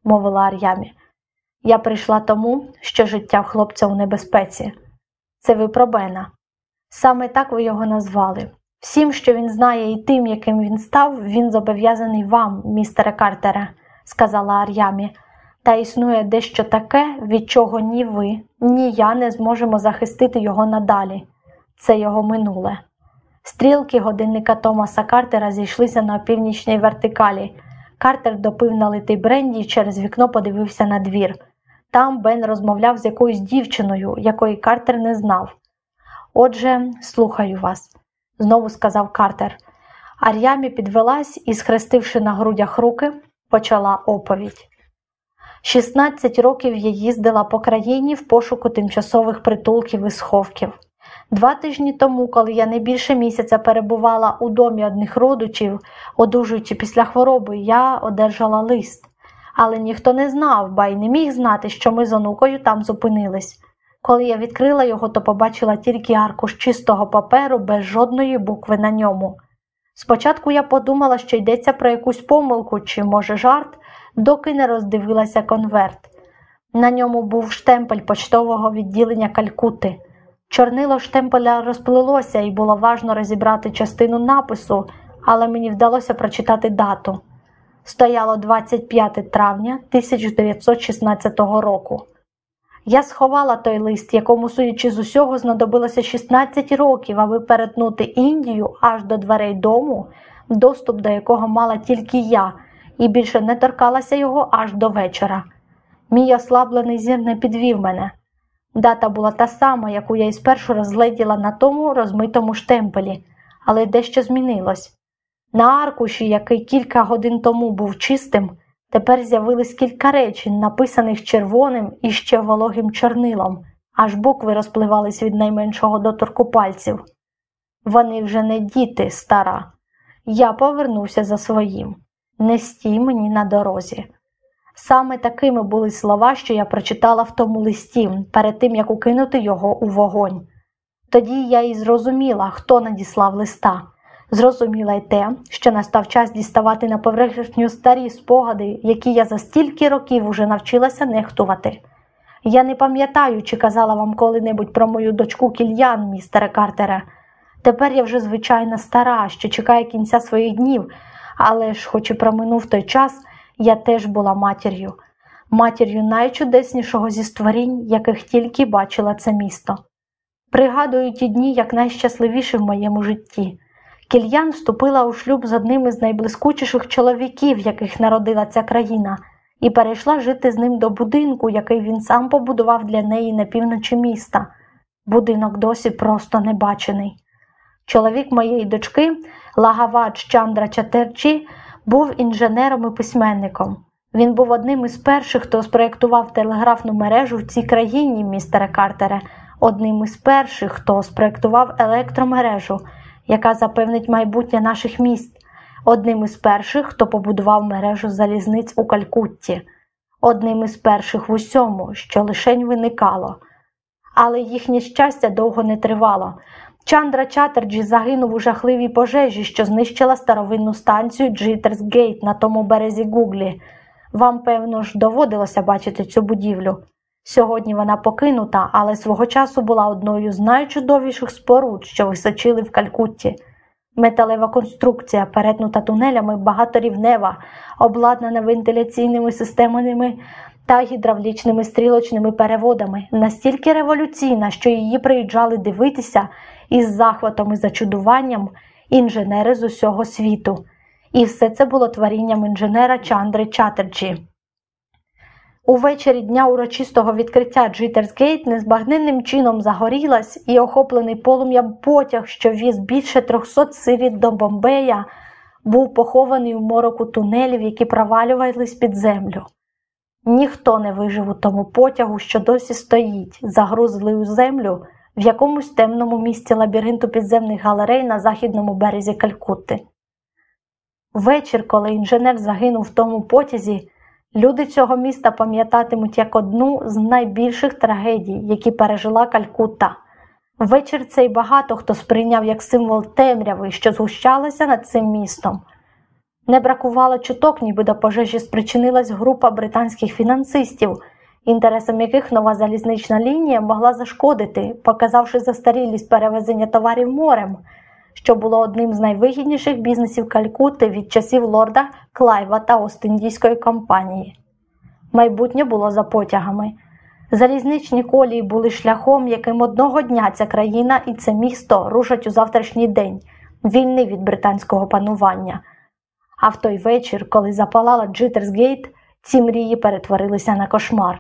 мовила Ар'ямі. Я прийшла тому, що життя хлопця у небезпеці. Це ви про Бена. Саме так ви його назвали. Всім, що він знає, і тим, яким він став, він зобов'язаний вам, містере Картере, сказала Ар'ямі. Та існує дещо таке, від чого ні ви, ні я не зможемо захистити його надалі. Це його минуле. Стрілки годинника Томаса Картера зійшлися на північній вертикалі. Картер допив налитий бренді і через вікно подивився на двір. Там Бен розмовляв з якоюсь дівчиною, якої Картер не знав. Отже, слухаю вас, знову сказав Картер. Ар'ямі підвелась і, схрестивши на грудях руки, почала оповідь. 16 років я їздила по країні в пошуку тимчасових притулків і сховків. Два тижні тому, коли я не більше місяця перебувала у домі одних родичів, одужуючи після хвороби, я одержала лист. Але ніхто не знав, ба й не міг знати, що ми з онукою там зупинились. Коли я відкрила його, то побачила тільки аркуш чистого паперу без жодної букви на ньому. Спочатку я подумала, що йдеться про якусь помилку чи, може, жарт, доки не роздивилася конверт. На ньому був штемпель почтового відділення Калькути. Чорнило штемпеля розплилося і було важно розібрати частину напису, але мені вдалося прочитати дату. Стояло 25 травня 1916 року. Я сховала той лист, якому, судячи з усього, знадобилося 16 років, аби перетнути Індію аж до дверей дому, доступ до якого мала тільки я, і більше не торкалася його аж до вечора. Мій ослаблений зір не підвів мене. Дата була та сама, яку я і спершу розгледіла на тому розмитому штемпелі, але дещо змінилось. На аркуші, який кілька годин тому був чистим, тепер з'явились кілька речень, написаних червоним і ще вологим чорнилом, аж букви розпливались від найменшого доторку пальців. Вони вже не діти, стара. Я повернувся за своїм. Не стій мені на дорозі. Саме такими були слова, що я прочитала в тому листі, перед тим як укинути його у вогонь. Тоді я і зрозуміла, хто надіслав листа. Зрозуміла й те, що настав час діставати на поверхню старі спогади, які я за стільки років уже навчилася нехтувати. Я не пам'ятаю, чи казала вам коли-небудь про мою дочку кільян, містере Картере. Тепер я вже звичайна стара, що чекає кінця своїх днів, але ж, хоч і проминув той час, я теж була матір'ю, матір'ю найчудеснішого зі створінь, яких тільки бачила це місто. Пригадую ті дні як найщасливіші в моєму житті. Кільян вступила у шлюб з одним із найблискучіших чоловіків, яких народила ця країна, і перейшла жити з ним до будинку, який він сам побудував для неї на півночі міста. Будинок досі просто небачений. Чоловік моєї дочки, Лагавач Чандра Чатерчі, був інженером і письменником. Він був одним із перших, хто спроєктував телеграфну мережу в цій країні, містере Картере, одним із перших, хто спроєктував електромережу, яка запевнить майбутнє наших міст, одним із перших, хто побудував мережу залізниць у Калькутті, одним із перших в усьому, що лишень виникало. Але їхнє щастя довго не тривало. Чандра Чатерджі загинув у жахливій пожежі, що знищила старовинну станцію Джитерсгейт на тому березі Гуглі. Вам, певно ж, доводилося бачити цю будівлю. Сьогодні вона покинута, але свого часу була одною з найчудовіших споруд, що височили в Калькутті. Металева конструкція, перетнута тунелями багаторівнева, обладнана вентиляційними системами та гідравлічними стрілочними переводами, настільки революційна, що її приїжджали дивитися із захватом і зачудуванням інженери з усього світу. І все це було творінням інженера Чандри Чатерджі. Увечері дня урочистого відкриття Джитерсгейт незбагненним чином загорілась і охоплений полум'ям потяг, що віз більше 300 сиріт до Бомбея, був похований у мороку тунелів, які провалювались під землю. Ніхто не вижив у тому потягу, що досі стоїть, загрузли у землю в якомусь темному місці лабіринту підземних галерей на західному березі Калькутти. Вечір, коли інженер загинув в тому потязі, люди цього міста пам'ятатимуть як одну з найбільших трагедій, які пережила Калькутта. Вечір цей багато хто сприйняв як символ темряви, що згущалася над цим містом. Не бракувало чуток, ніби до пожежі спричинилась група британських фінансистів, інтересам яких нова залізнична лінія могла зашкодити, показавши застарілість перевезення товарів морем, що було одним з найвигідніших бізнесів Калькутти від часів лорда Клайва та Остіндійської компанії. Майбутнє було за потягами. Залізничні колії були шляхом, яким одного дня ця країна і це місто рушать у завтрашній день, вільний від британського панування. А в той вечір, коли запалала Джитерсгейт, ці мрії перетворилися на кошмар.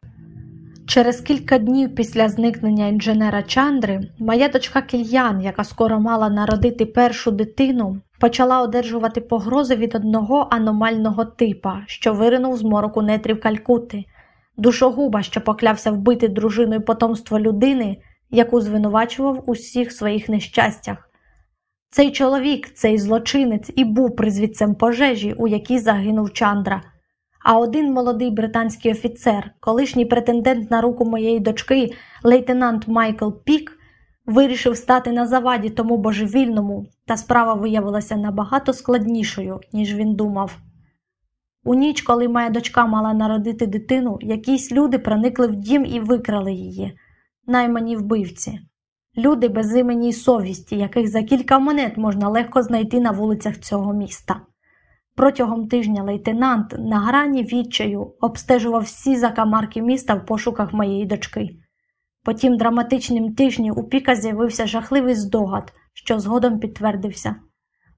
Через кілька днів після зникнення інженера Чандри, моя дочка Кільян, яка скоро мала народити першу дитину, почала одержувати погрози від одного аномального типа, що виринув з мороку нетрів Калькути, душогуба, що поклявся вбити дружиною потомство людини, яку звинувачував у всіх своїх нещастях. Цей чоловік, цей злочинець і був призвідцем пожежі, у якій загинув Чандра. А один молодий британський офіцер, колишній претендент на руку моєї дочки, лейтенант Майкл Пік, вирішив стати на заваді тому божевільному, та справа виявилася набагато складнішою, ніж він думав. У ніч, коли моя дочка мала народити дитину, якісь люди проникли в дім і викрали її, наймані вбивці. Люди без імені й совісті, яких за кілька монет можна легко знайти на вулицях цього міста. Протягом тижня лейтенант на грані відчаю обстежував всі закамарки міста в пошуках моєї дочки. По тім драматичним тижні у Піка з'явився жахливий здогад, що згодом підтвердився.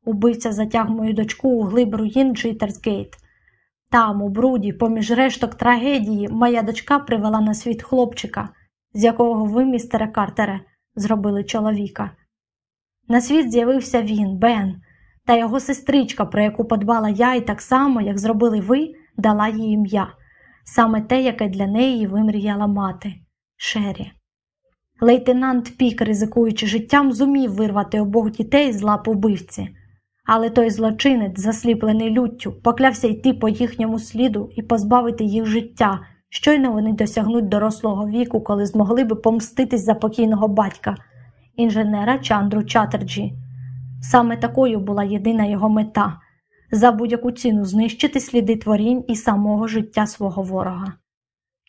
Убивця затяг мою дочку у глиб руїн Джитерсгейт. Там, у бруді, поміж решток трагедії, моя дочка привела на світ хлопчика, з якого ви, містере Картере, зробили чоловіка. На світ з'явився він, Бен, та його сестричка, про яку подбала я і так само, як зробили ви, дала їй ім'я, саме те, яке для неї вимріяла мати Шері. Лейтенант Пік, ризикуючи життям, зумів вирвати обох дітей з лап убивці, але той злочинець, засліплений люттю, поклявся йти по їхньому сліду і позбавити їх життя, щойно вони досягнуть дорослого віку, коли змогли би помститись за покійного батька, інженера Чандру Чатерджі. Саме такою була єдина його мета за будь-яку ціну знищити сліди творінь і самого життя свого ворога.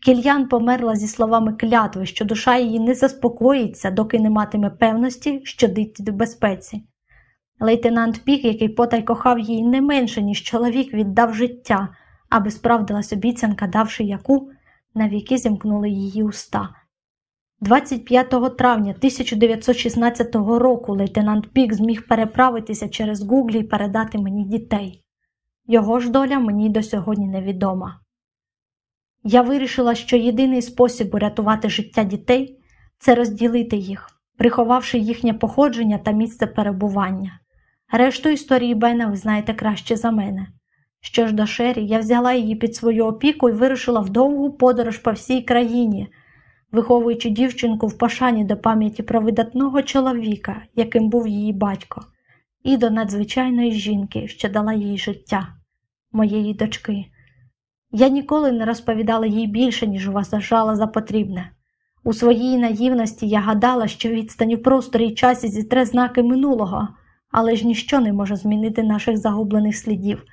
Кіліан померла зі словами клятви, що душа її не заспокоїться, доки не матиме певності, що дитя в безпеці. Лейтенант Пік, який потай кохав її не менше, ніж чоловік, віддав життя, аби справдилась обіцянка, давши яку, навіки зімкнули її уста. 25 травня 1916 року лейтенант Пік зміг переправитися через Гуглі і передати мені дітей. Його ж доля мені до сьогодні невідома. Я вирішила, що єдиний спосіб урятувати життя дітей це розділити їх, приховавши їхнє походження та місце перебування. Решту історії Бена ви знаєте краще за мене. Що ж до Шері, я взяла її під свою опіку і вирушила в довгу подорож по всій країні, виховуючи дівчинку в пошані до пам'яті про видатного чоловіка, яким був її батько, і до надзвичайної жінки, що дала їй життя, моєї дочки. Я ніколи не розповідала їй більше, ніж вважала за потрібне. У своїй наївності я гадала, що відстань у просторі й часі зітре знаки минулого, але ж ніщо не може змінити наших загублених слідів.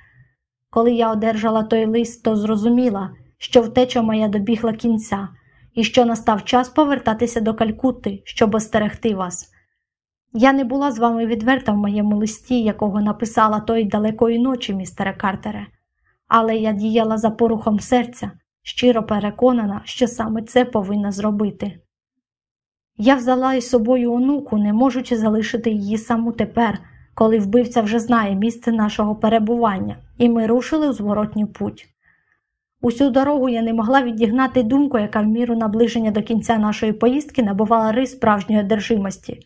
Коли я одержала той лист, то зрозуміла, що втеча моя добігла кінця, і що настав час повертатися до Калькутти, щоб остерегти вас. Я не була з вами відверта в моєму листі, якого написала той далекої ночі, містере Картере але я діяла за порухом серця, щиро переконана, що саме це повинна зробити. Я взяла із собою онуку, не можучи залишити її саму тепер, коли вбивця вже знає місце нашого перебування, і ми рушили у зворотню путь. Усю дорогу я не могла відігнати думку, яка в міру наближення до кінця нашої поїздки набувала рис справжньої одержимості.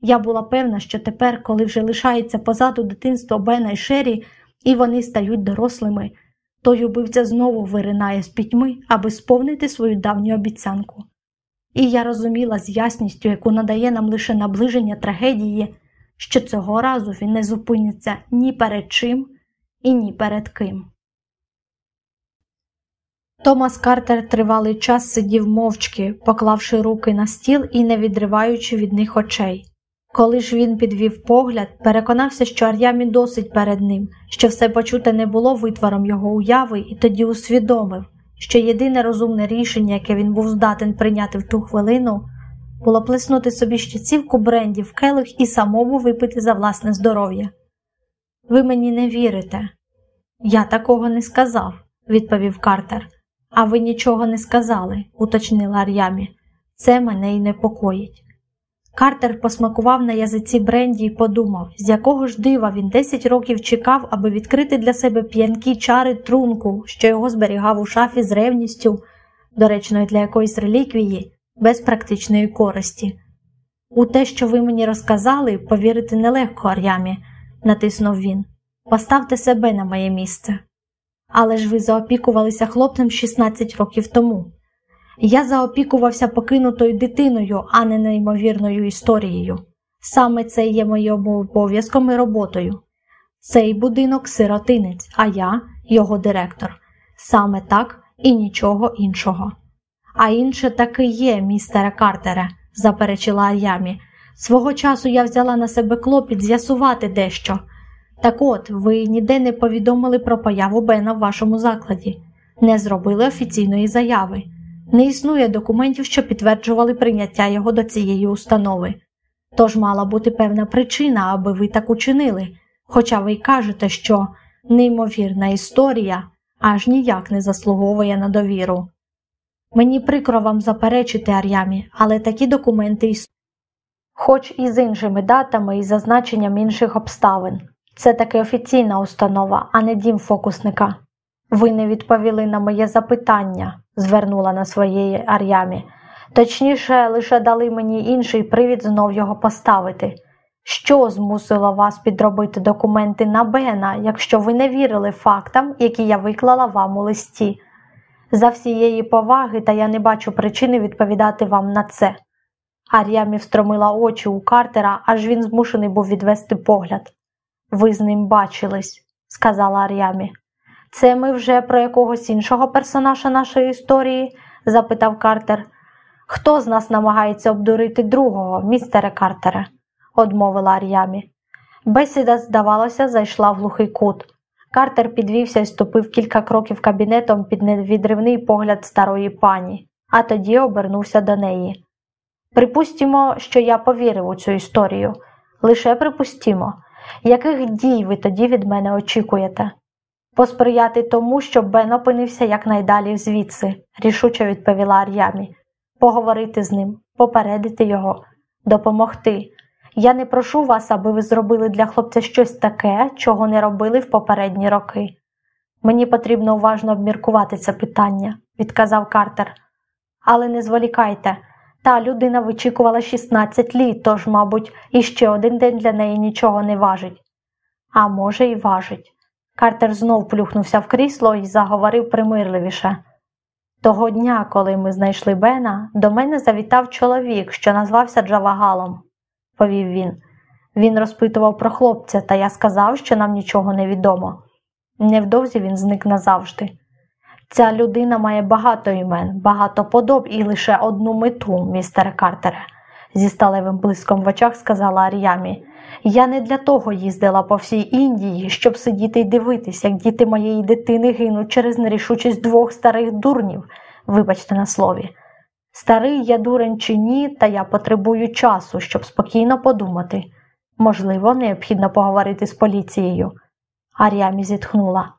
Я була певна, що тепер, коли вже лишається позаду дитинство Бена і Шері, і вони стають дорослими, той убивця знову виринає з пітьми, аби сповнити свою давню обіцянку. І я розуміла з ясністю, яку надає нам лише наближення трагедії, що цього разу він не зупиниться ні перед чим і ні перед ким. Томас Картер тривалий час сидів мовчки, поклавши руки на стіл і не відриваючи від них очей. Коли ж він підвів погляд, переконався, що Ар'ямі досить перед ним, що все почуте не було витвором його уяви, і тоді усвідомив, що єдине розумне рішення, яке він був здатен прийняти в ту хвилину, було плеснути собі ще цівку бренді в келих і самому випити за власне здоров'я. Ви мені не вірите. Я такого не сказав, відповів Картер. А ви нічого не сказали, уточнила Ар'ямі. Це мене й непокоїть. Картер посмакував на язиці Бренді і подумав, з якого ж дива він 10 років чекав, аби відкрити для себе п'янкі чари трунку, що його зберігав у шафі з ревністю, доречною для якоїсь реліквії, без практичної користі. У те, що ви мені розказали, повірити нелегко, Ар'ямі, натиснув він. Поставте себе на моє місце. Але ж ви заопікувалися хлопцем 16 років тому. Я заопікувався покинутою дитиною, а не неймовірною історією. Саме це є моїм обов'язком і роботою. Цей будинок сиротинець, а я його директор. Саме так і нічого іншого. А інше таки є, містере Картере, заперечила Аямі. Свого часу я взяла на себе клопіт з'ясувати дещо. Так от, ви ніде не повідомили про появу Бена в вашому закладі, не зробили офіційної заяви. Не існує документів, що підтверджували прийняття його до цієї установи. Тож мала бути певна причина, аби ви так учинили, хоча ви й кажете, що неймовірна історія аж ніяк не заслуговує на довіру. Мені прикро вам заперечити, Ар'ямі, але такі документи існують, хоч і з іншими датами і зазначенням інших обставин. Це таки офіційна установа, а не дім фокусника. Ви не відповіли на моє запитання, звернула на своєї Ар'ямі. Точніше, лише дали мені інший привід знов його поставити. Що змусило вас підробити документи на Бена, якщо ви не вірили фактам, які я виклала вам у листі? За всієї поваги, та я не бачу причини відповідати вам на це. Ар'ямі встромила очі у Картера, аж він змушений був відвести погляд. Ви з ним бачились, сказала Ар'ямі. Це ми вже про якогось іншого персонажа нашої історії? запитав Картер. Хто з нас намагається обдурити другого, містере Картере? одмовила Ар'ямі. Бесіда, здавалося, зайшла в глухий кут. Картер підвівся і ступив кілька кроків кабінетом під невідривний погляд старої пані, а тоді обернувся до неї. Припустімо, що я повірив у цю історію. Лише припустімо, яких дій ви тоді від мене очікуєте? Посприяти тому, щоб Бен опинився якнайдалі звідси, рішуче відповіла Ар'ямі. Поговорити з ним, попередити його, допомогти. Я не прошу вас, аби ви зробили для хлопця щось таке, чого не робили в попередні роки. Мені потрібно уважно обміркувати це питання, відказав Картер. Але не зволікайте. Та людина вичікувала 16 літ, тож, мабуть, іще один день для неї нічого не важить. А може, і важить. Картер знов плюхнувся в крісло і заговорив примирливіше. Того дня, коли ми знайшли Бена, до мене завітав чоловік, що назвався Джавагалом, повів він. Він розпитував про хлопця, та я сказав, що нам нічого не відомо. Невдовзі він зник назавжди. Ця людина має багато імен, багато подоб і лише одну мету, містере Картере, зі сталевим блиском в очах сказала Ар'ямі. Я не для того їздила по всій Індії, щоб сидіти й дивитись, як діти моєї дитини гинуть через нерішучість двох старих дурнів, вибачте на слові. Старий я дурень чи ні, та я потребую часу, щоб спокійно подумати. Можливо, необхідно поговорити з поліцією. Ар'ямі зітхнула.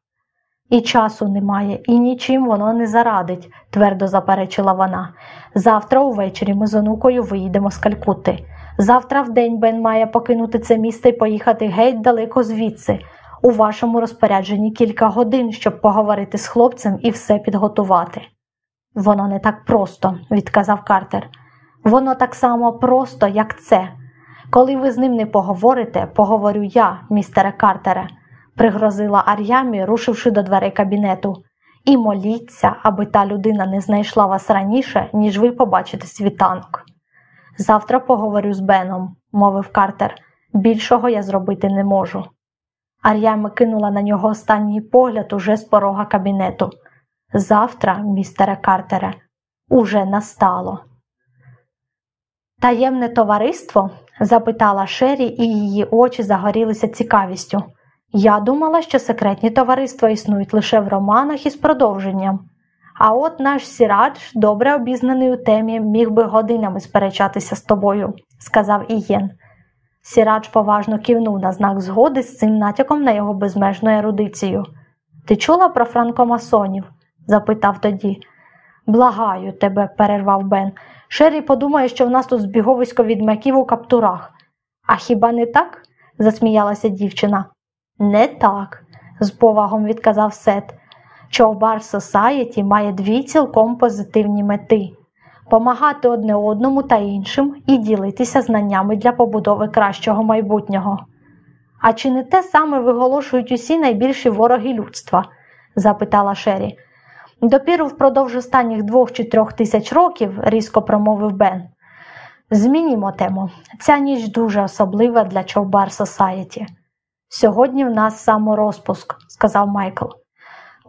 І часу немає, і нічим воно не зарадить, твердо заперечила вона. Завтра увечері ми з онукою виїдемо з Калькутти. Завтра в день Бен має покинути це місто і поїхати геть далеко звідси. У вашому розпорядженні кілька годин, щоб поговорити з хлопцем і все підготувати. Воно не так просто, відказав Картер. Воно так само просто, як це. Коли ви з ним не поговорите, поговорю я, містере Картере, пригрозила Ар'ямі, рушивши до дверей кабінету. І моліться, аби та людина не знайшла вас раніше, ніж ви побачите світанок. Завтра поговорю з Беном, мовив Картер. Більшого я зробити не можу. Ар'яма кинула на нього останній погляд уже з порога кабінету. Завтра, містере Картере, уже настало. Таємне товариство? запитала Шері, і її очі загорілися цікавістю. Я думала, що секретні товариства існують лише в романах із продовженням. А от наш сірадж, добре обізнаний у темі, міг би годинами сперечатися з тобою, сказав Ієн. Сірадж поважно кивнув на знак згоди з цим натяком на його безмежну ерудицію. Ти чула про франкомасонів? запитав тоді. Благаю тебе, перервав Бен. Шері подумає, що в нас тут збіговисько відмаків у каптурах. А хіба не так? засміялася дівчина. Не так, з повагом відказав Сет. Човбар Сосаєті має дві цілком позитивні мети помагати одне одному та іншим і ділитися знаннями для побудови кращого майбутнього. А чи не те саме виголошують усі найбільші вороги людства? запитала Шері. Допіру впродовж останніх двох чи трьох тисяч років, різко промовив Бен. Змінімо тему. Ця ніч дуже особлива для Човбар Сосаєті. Сьогодні в нас саморозпуск, сказав Майкл.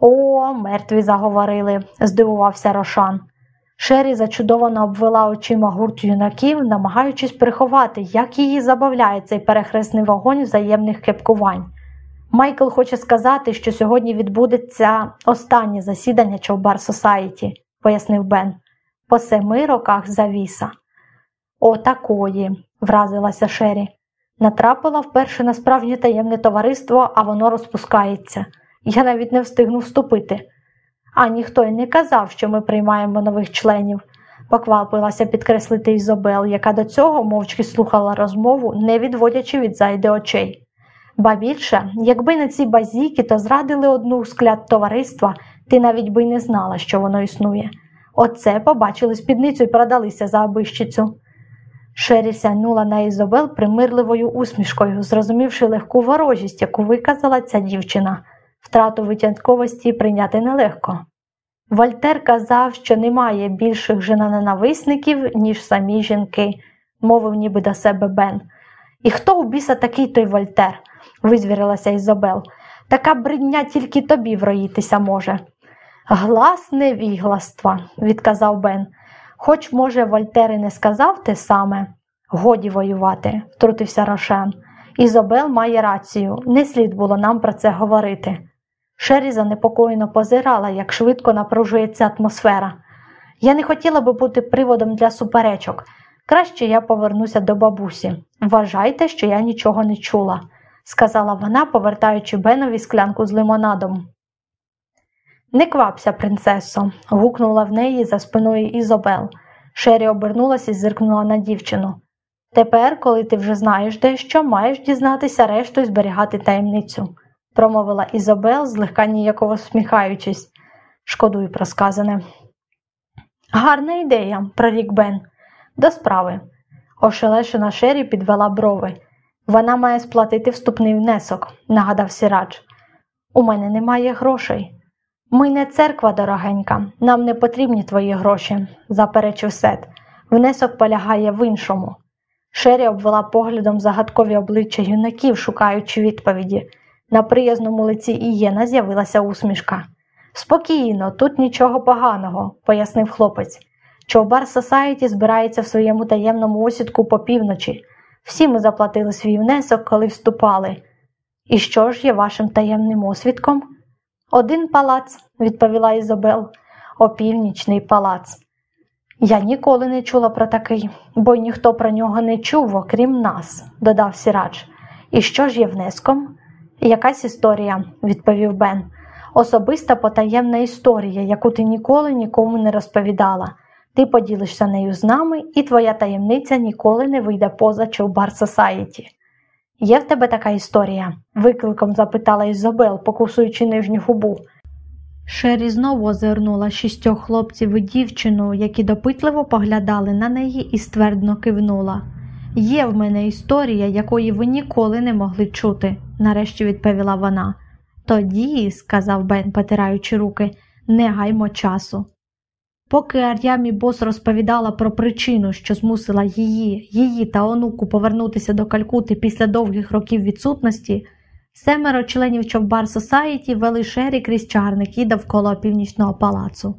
О, мертві заговорили, здивувався Рошан. Шері зачудовано обвела очима гурт юнаків, намагаючись приховати, як її забавляє цей перехресний вогонь взаємних кепкувань. Майкл хоче сказати, що сьогодні відбудеться останнє засідання Човбар Сосаєті, пояснив Бен, по семи роках завіса. О, такої, вразилася Шері. Натрапила вперше на справжнє таємне товариство, а воно розпускається. Я навіть не встигну вступити. А ніхто й не казав, що ми приймаємо нових членів, поквапилася підкреслити Ізобел, яка до цього мовчки слухала розмову, не відводячи від зайди очей. Ба більше, якби не ці базіки, то зрадили одну скляд товариства, ти навіть би й не знала, що воно існує. Оце побачили спідницю і продалися за абищицю. Шері сянула на Ізобел примирливою усмішкою, зрозумівши легку ворожість, яку виказала ця дівчина. Втрату витянковості прийняти нелегко. Вольтер казав, що немає більших женоненависників, ніж самі жінки, мовив ніби до себе Бен. І хто у біса такий той Вольтер? визвірилася Ізобел. Така бридня тільки тобі вроїтися може. Глас невігластва, відказав Бен. Хоч, може, Вольтер не сказав те саме. Годі воювати, втрутився Рошен. Ізобел має рацію, не слід було нам про це говорити. Шері занепокоєно позирала, як швидко напружується атмосфера. Я не хотіла би бути приводом для суперечок. Краще я повернуся до бабусі. Вважайте, що я нічого не чула, сказала вона, повертаючи Бенові склянку з лимонадом. Не квапся, принцесо, гукнула в неї за спиною Ізобел. Шері обернулася і зиркнула на дівчину. Тепер, коли ти вже знаєш дещо, маєш дізнатися решту і зберігати таємницю промовила Ізобел, злегка ніяково всміхаючись. Шкодую про сказане. Гарна ідея, прорік Бен. До справи. Ошелешена Шері підвела брови. Вона має сплатити вступний внесок, нагадав Сірадж. У мене немає грошей. Ми не церква, дорогенька, нам не потрібні твої гроші, заперечив Сет. Внесок полягає в іншому. Шері обвела поглядом загадкові обличчя юнаків, шукаючи відповіді. На приязному лиці Ієна з'явилася усмішка. Спокійно, тут нічого поганого, пояснив хлопець. Човбар Сосаєті збирається в своєму таємному осідку по півночі. Всі ми заплатили свій внесок, коли вступали. І що ж є вашим таємним освідком? Один палац, відповіла Ізобел, опівнічний палац. Я ніколи не чула про такий, бо ніхто про нього не чув, окрім нас, додав Сірадж. І що ж є внеском? Якась історія, відповів Бен. Особиста потаємна історія, яку ти ніколи нікому не розповідала. Ти поділишся нею з нами, і твоя таємниця ніколи не вийде поза Човбар Сосаєті. Є в тебе така історія? викликом запитала Ізобел, покусуючи нижню губу. Шері знову озирнула шістьох хлопців і дівчину, які допитливо поглядали на неї і ствердно кивнула. Є в мене історія, якої ви ніколи не могли чути, нарешті відповіла вона. Тоді, сказав Бен, потираючи руки, не гаймо часу. Поки Ар'ямі Бос розповідала про причину, що змусила її, її та онуку повернутися до Калькути після довгих років відсутності, семеро членів Човбар Сосаєті вели шері крізь чарники довкола північного палацу.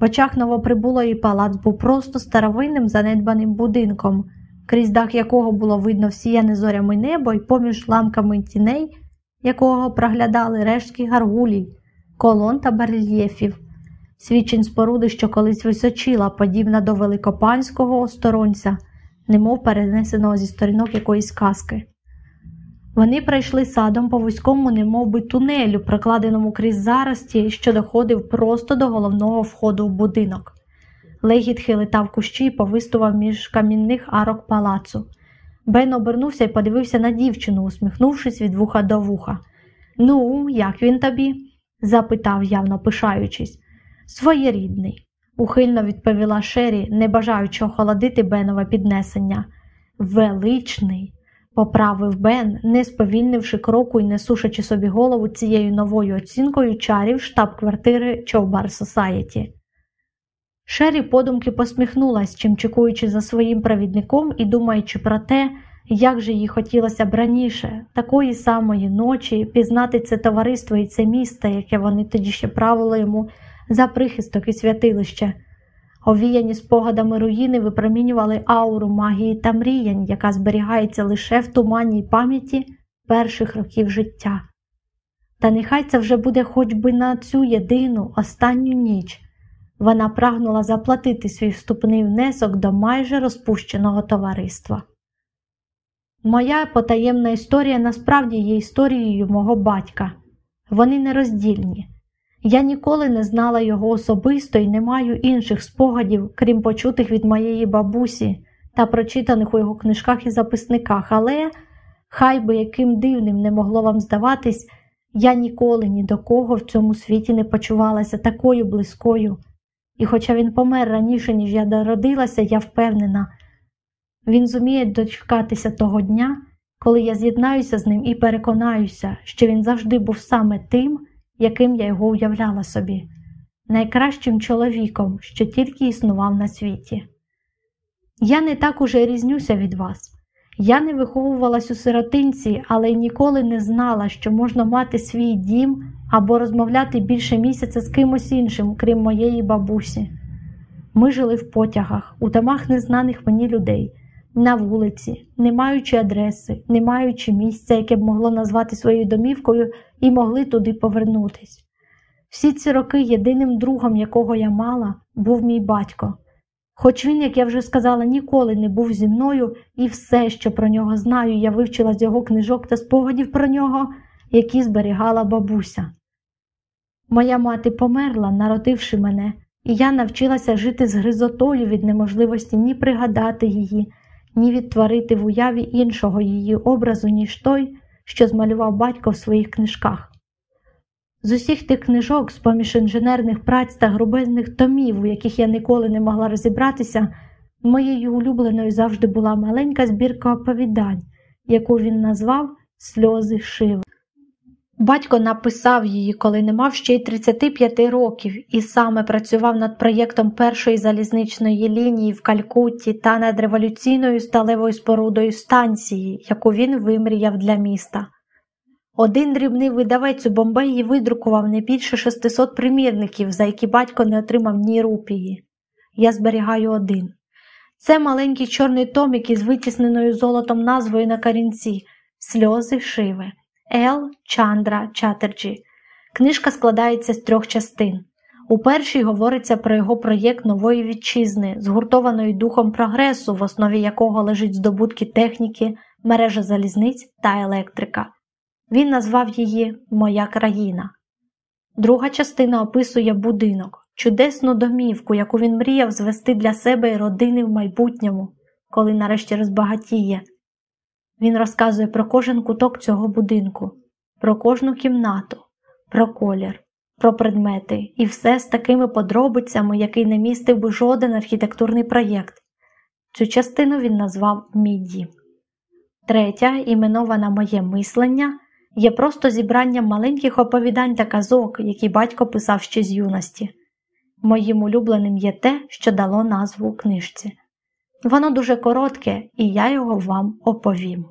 В очах новоприбулої палац був просто старовинним занедбаним будинком крізь дах якого було видно всіяне зорями небо і поміж ламками тіней, якого проглядали рештки гаргулій, колон та барельєфів. Свідчень споруди, що колись височила, подібна до великопанського осторонця, немов перенесеного зі сторінок якоїсь казки. Вони пройшли садом по вузькому, немов би тунелю, прокладеному крізь зарості, що доходив просто до головного входу в будинок. Легіт хилитав кущі і повистував між камінних арок палацу. Бен обернувся і подивився на дівчину, усміхнувшись від вуха до вуха. Ну, як він тобі? запитав, явно пишаючись. Своєрідний, ухильно відповіла Шері, не бажаючи охолодити Бенове піднесення. Величний, поправив Бен, не сповільнивши кроку і не сушачи собі голову цією новою оцінкою чарів штаб-квартири Човбар Сосаєті. Шері подумки посміхнулась, чим чекуючи за своїм провідником і думаючи про те, як же їй хотілося б раніше, такої самої ночі, пізнати це товариство і це місто, яке вони тоді ще правили йому за прихисток і святилище. Овіяні спогадами руїни випромінювали ауру магії та мріянь, яка зберігається лише в туманній пам'яті перших років життя. Та нехай це вже буде хоч би на цю єдину останню ніч. Вона прагнула заплатити свій вступний внесок до майже розпущеного товариства. Моя потаємна історія насправді є історією мого батька. Вони нероздільні. Я ніколи не знала його особисто і не маю інших спогадів, крім почутих від моєї бабусі та прочитаних у його книжках і записниках, але, хай би яким дивним не могло вам здаватись, я ніколи ні до кого в цьому світі не почувалася такою близькою. І хоча він помер раніше, ніж я народилася, я впевнена, він зуміє дочекатися того дня, коли я з'єднаюся з ним і переконаюся, що він завжди був саме тим, яким я його уявляла собі, найкращим чоловіком, що тільки існував на світі. Я не так уже різнюся від вас. Я не виховувалась у сиротинці, але й ніколи не знала, що можна мати свій дім або розмовляти більше місяця з кимось іншим, крім моєї бабусі. Ми жили в потягах, у домах незнаних мені людей, на вулиці, не маючи адреси, не маючи місця, яке б могло назвати своєю домівкою, і могли туди повернутись. Всі ці роки єдиним другом, якого я мала, був мій батько. Хоч він, як я вже сказала, ніколи не був зі мною, і все, що про нього знаю, я вивчила з його книжок та спогадів про нього, які зберігала бабуся. Моя мати померла, народивши мене, і я навчилася жити з гризотою від неможливості ні пригадати її, ні відтворити в уяві іншого її образу, ніж той, що змалював батько в своїх книжках. З усіх тих книжок, з поміж інженерних праць та грубезних томів, у яких я ніколи не могла розібратися, моєю улюбленою завжди була маленька збірка оповідань, яку він назвав Сльози Шиви. Батько написав її, коли не мав ще й 35 років, і саме працював над проєктом першої залізничної лінії в Калькутті та над революційною сталевою спорудою станції, яку він вимріяв для міста. Один дрібний видавець у Бомбеї видрукував не більше 600 примірників, за які батько не отримав ні рупії. Я зберігаю один. Це маленький чорний томік із витісненою золотом назвою на карінці Сльози Шиви. Ел Чандра Чатерджі. Книжка складається з трьох частин. У першій говориться про його проєкт нової вітчизни, згуртованої духом прогресу, в основі якого лежить здобутки техніки, мережа залізниць та електрика. Він назвав її Моя країна. Друга частина описує будинок, чудесну домівку, яку він мріяв звести для себе і родини в майбутньому, коли нарешті розбагатіє. Він розказує про кожен куток цього будинку, про кожну кімнату, про колір, про предмети і все з такими подробицями, який не містив би жоден архітектурний проєкт. Цю частину він назвав Мій дім. Третя, іменована Моє мислення, є просто зібранням маленьких оповідань та казок, які батько писав ще з юності. Моїм улюбленим є те, що дало назву книжці. Воно дуже коротке, і я його вам оповім.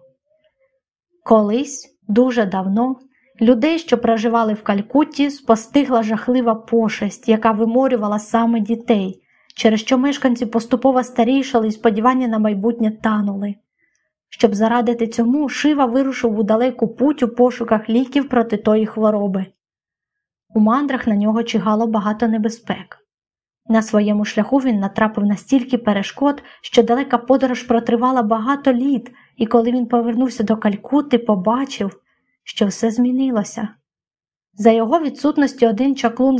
Колись, дуже давно, людей, що проживали в Калькутті, спостигла жахлива пошесть, яка виморювала саме дітей, через що мешканці поступово старішали і сподівання на майбутнє танули. Щоб зарадити цьому, Шива вирушив у далеку путь у пошуках ліків проти тої хвороби. У мандрах на нього чигало багато небезпек. На своєму шляху він натрапив на стільки перешкод, що далека подорож протривала багато літ, і коли він повернувся до Калькути, побачив, що все змінилося. За його відсутності один чаклун з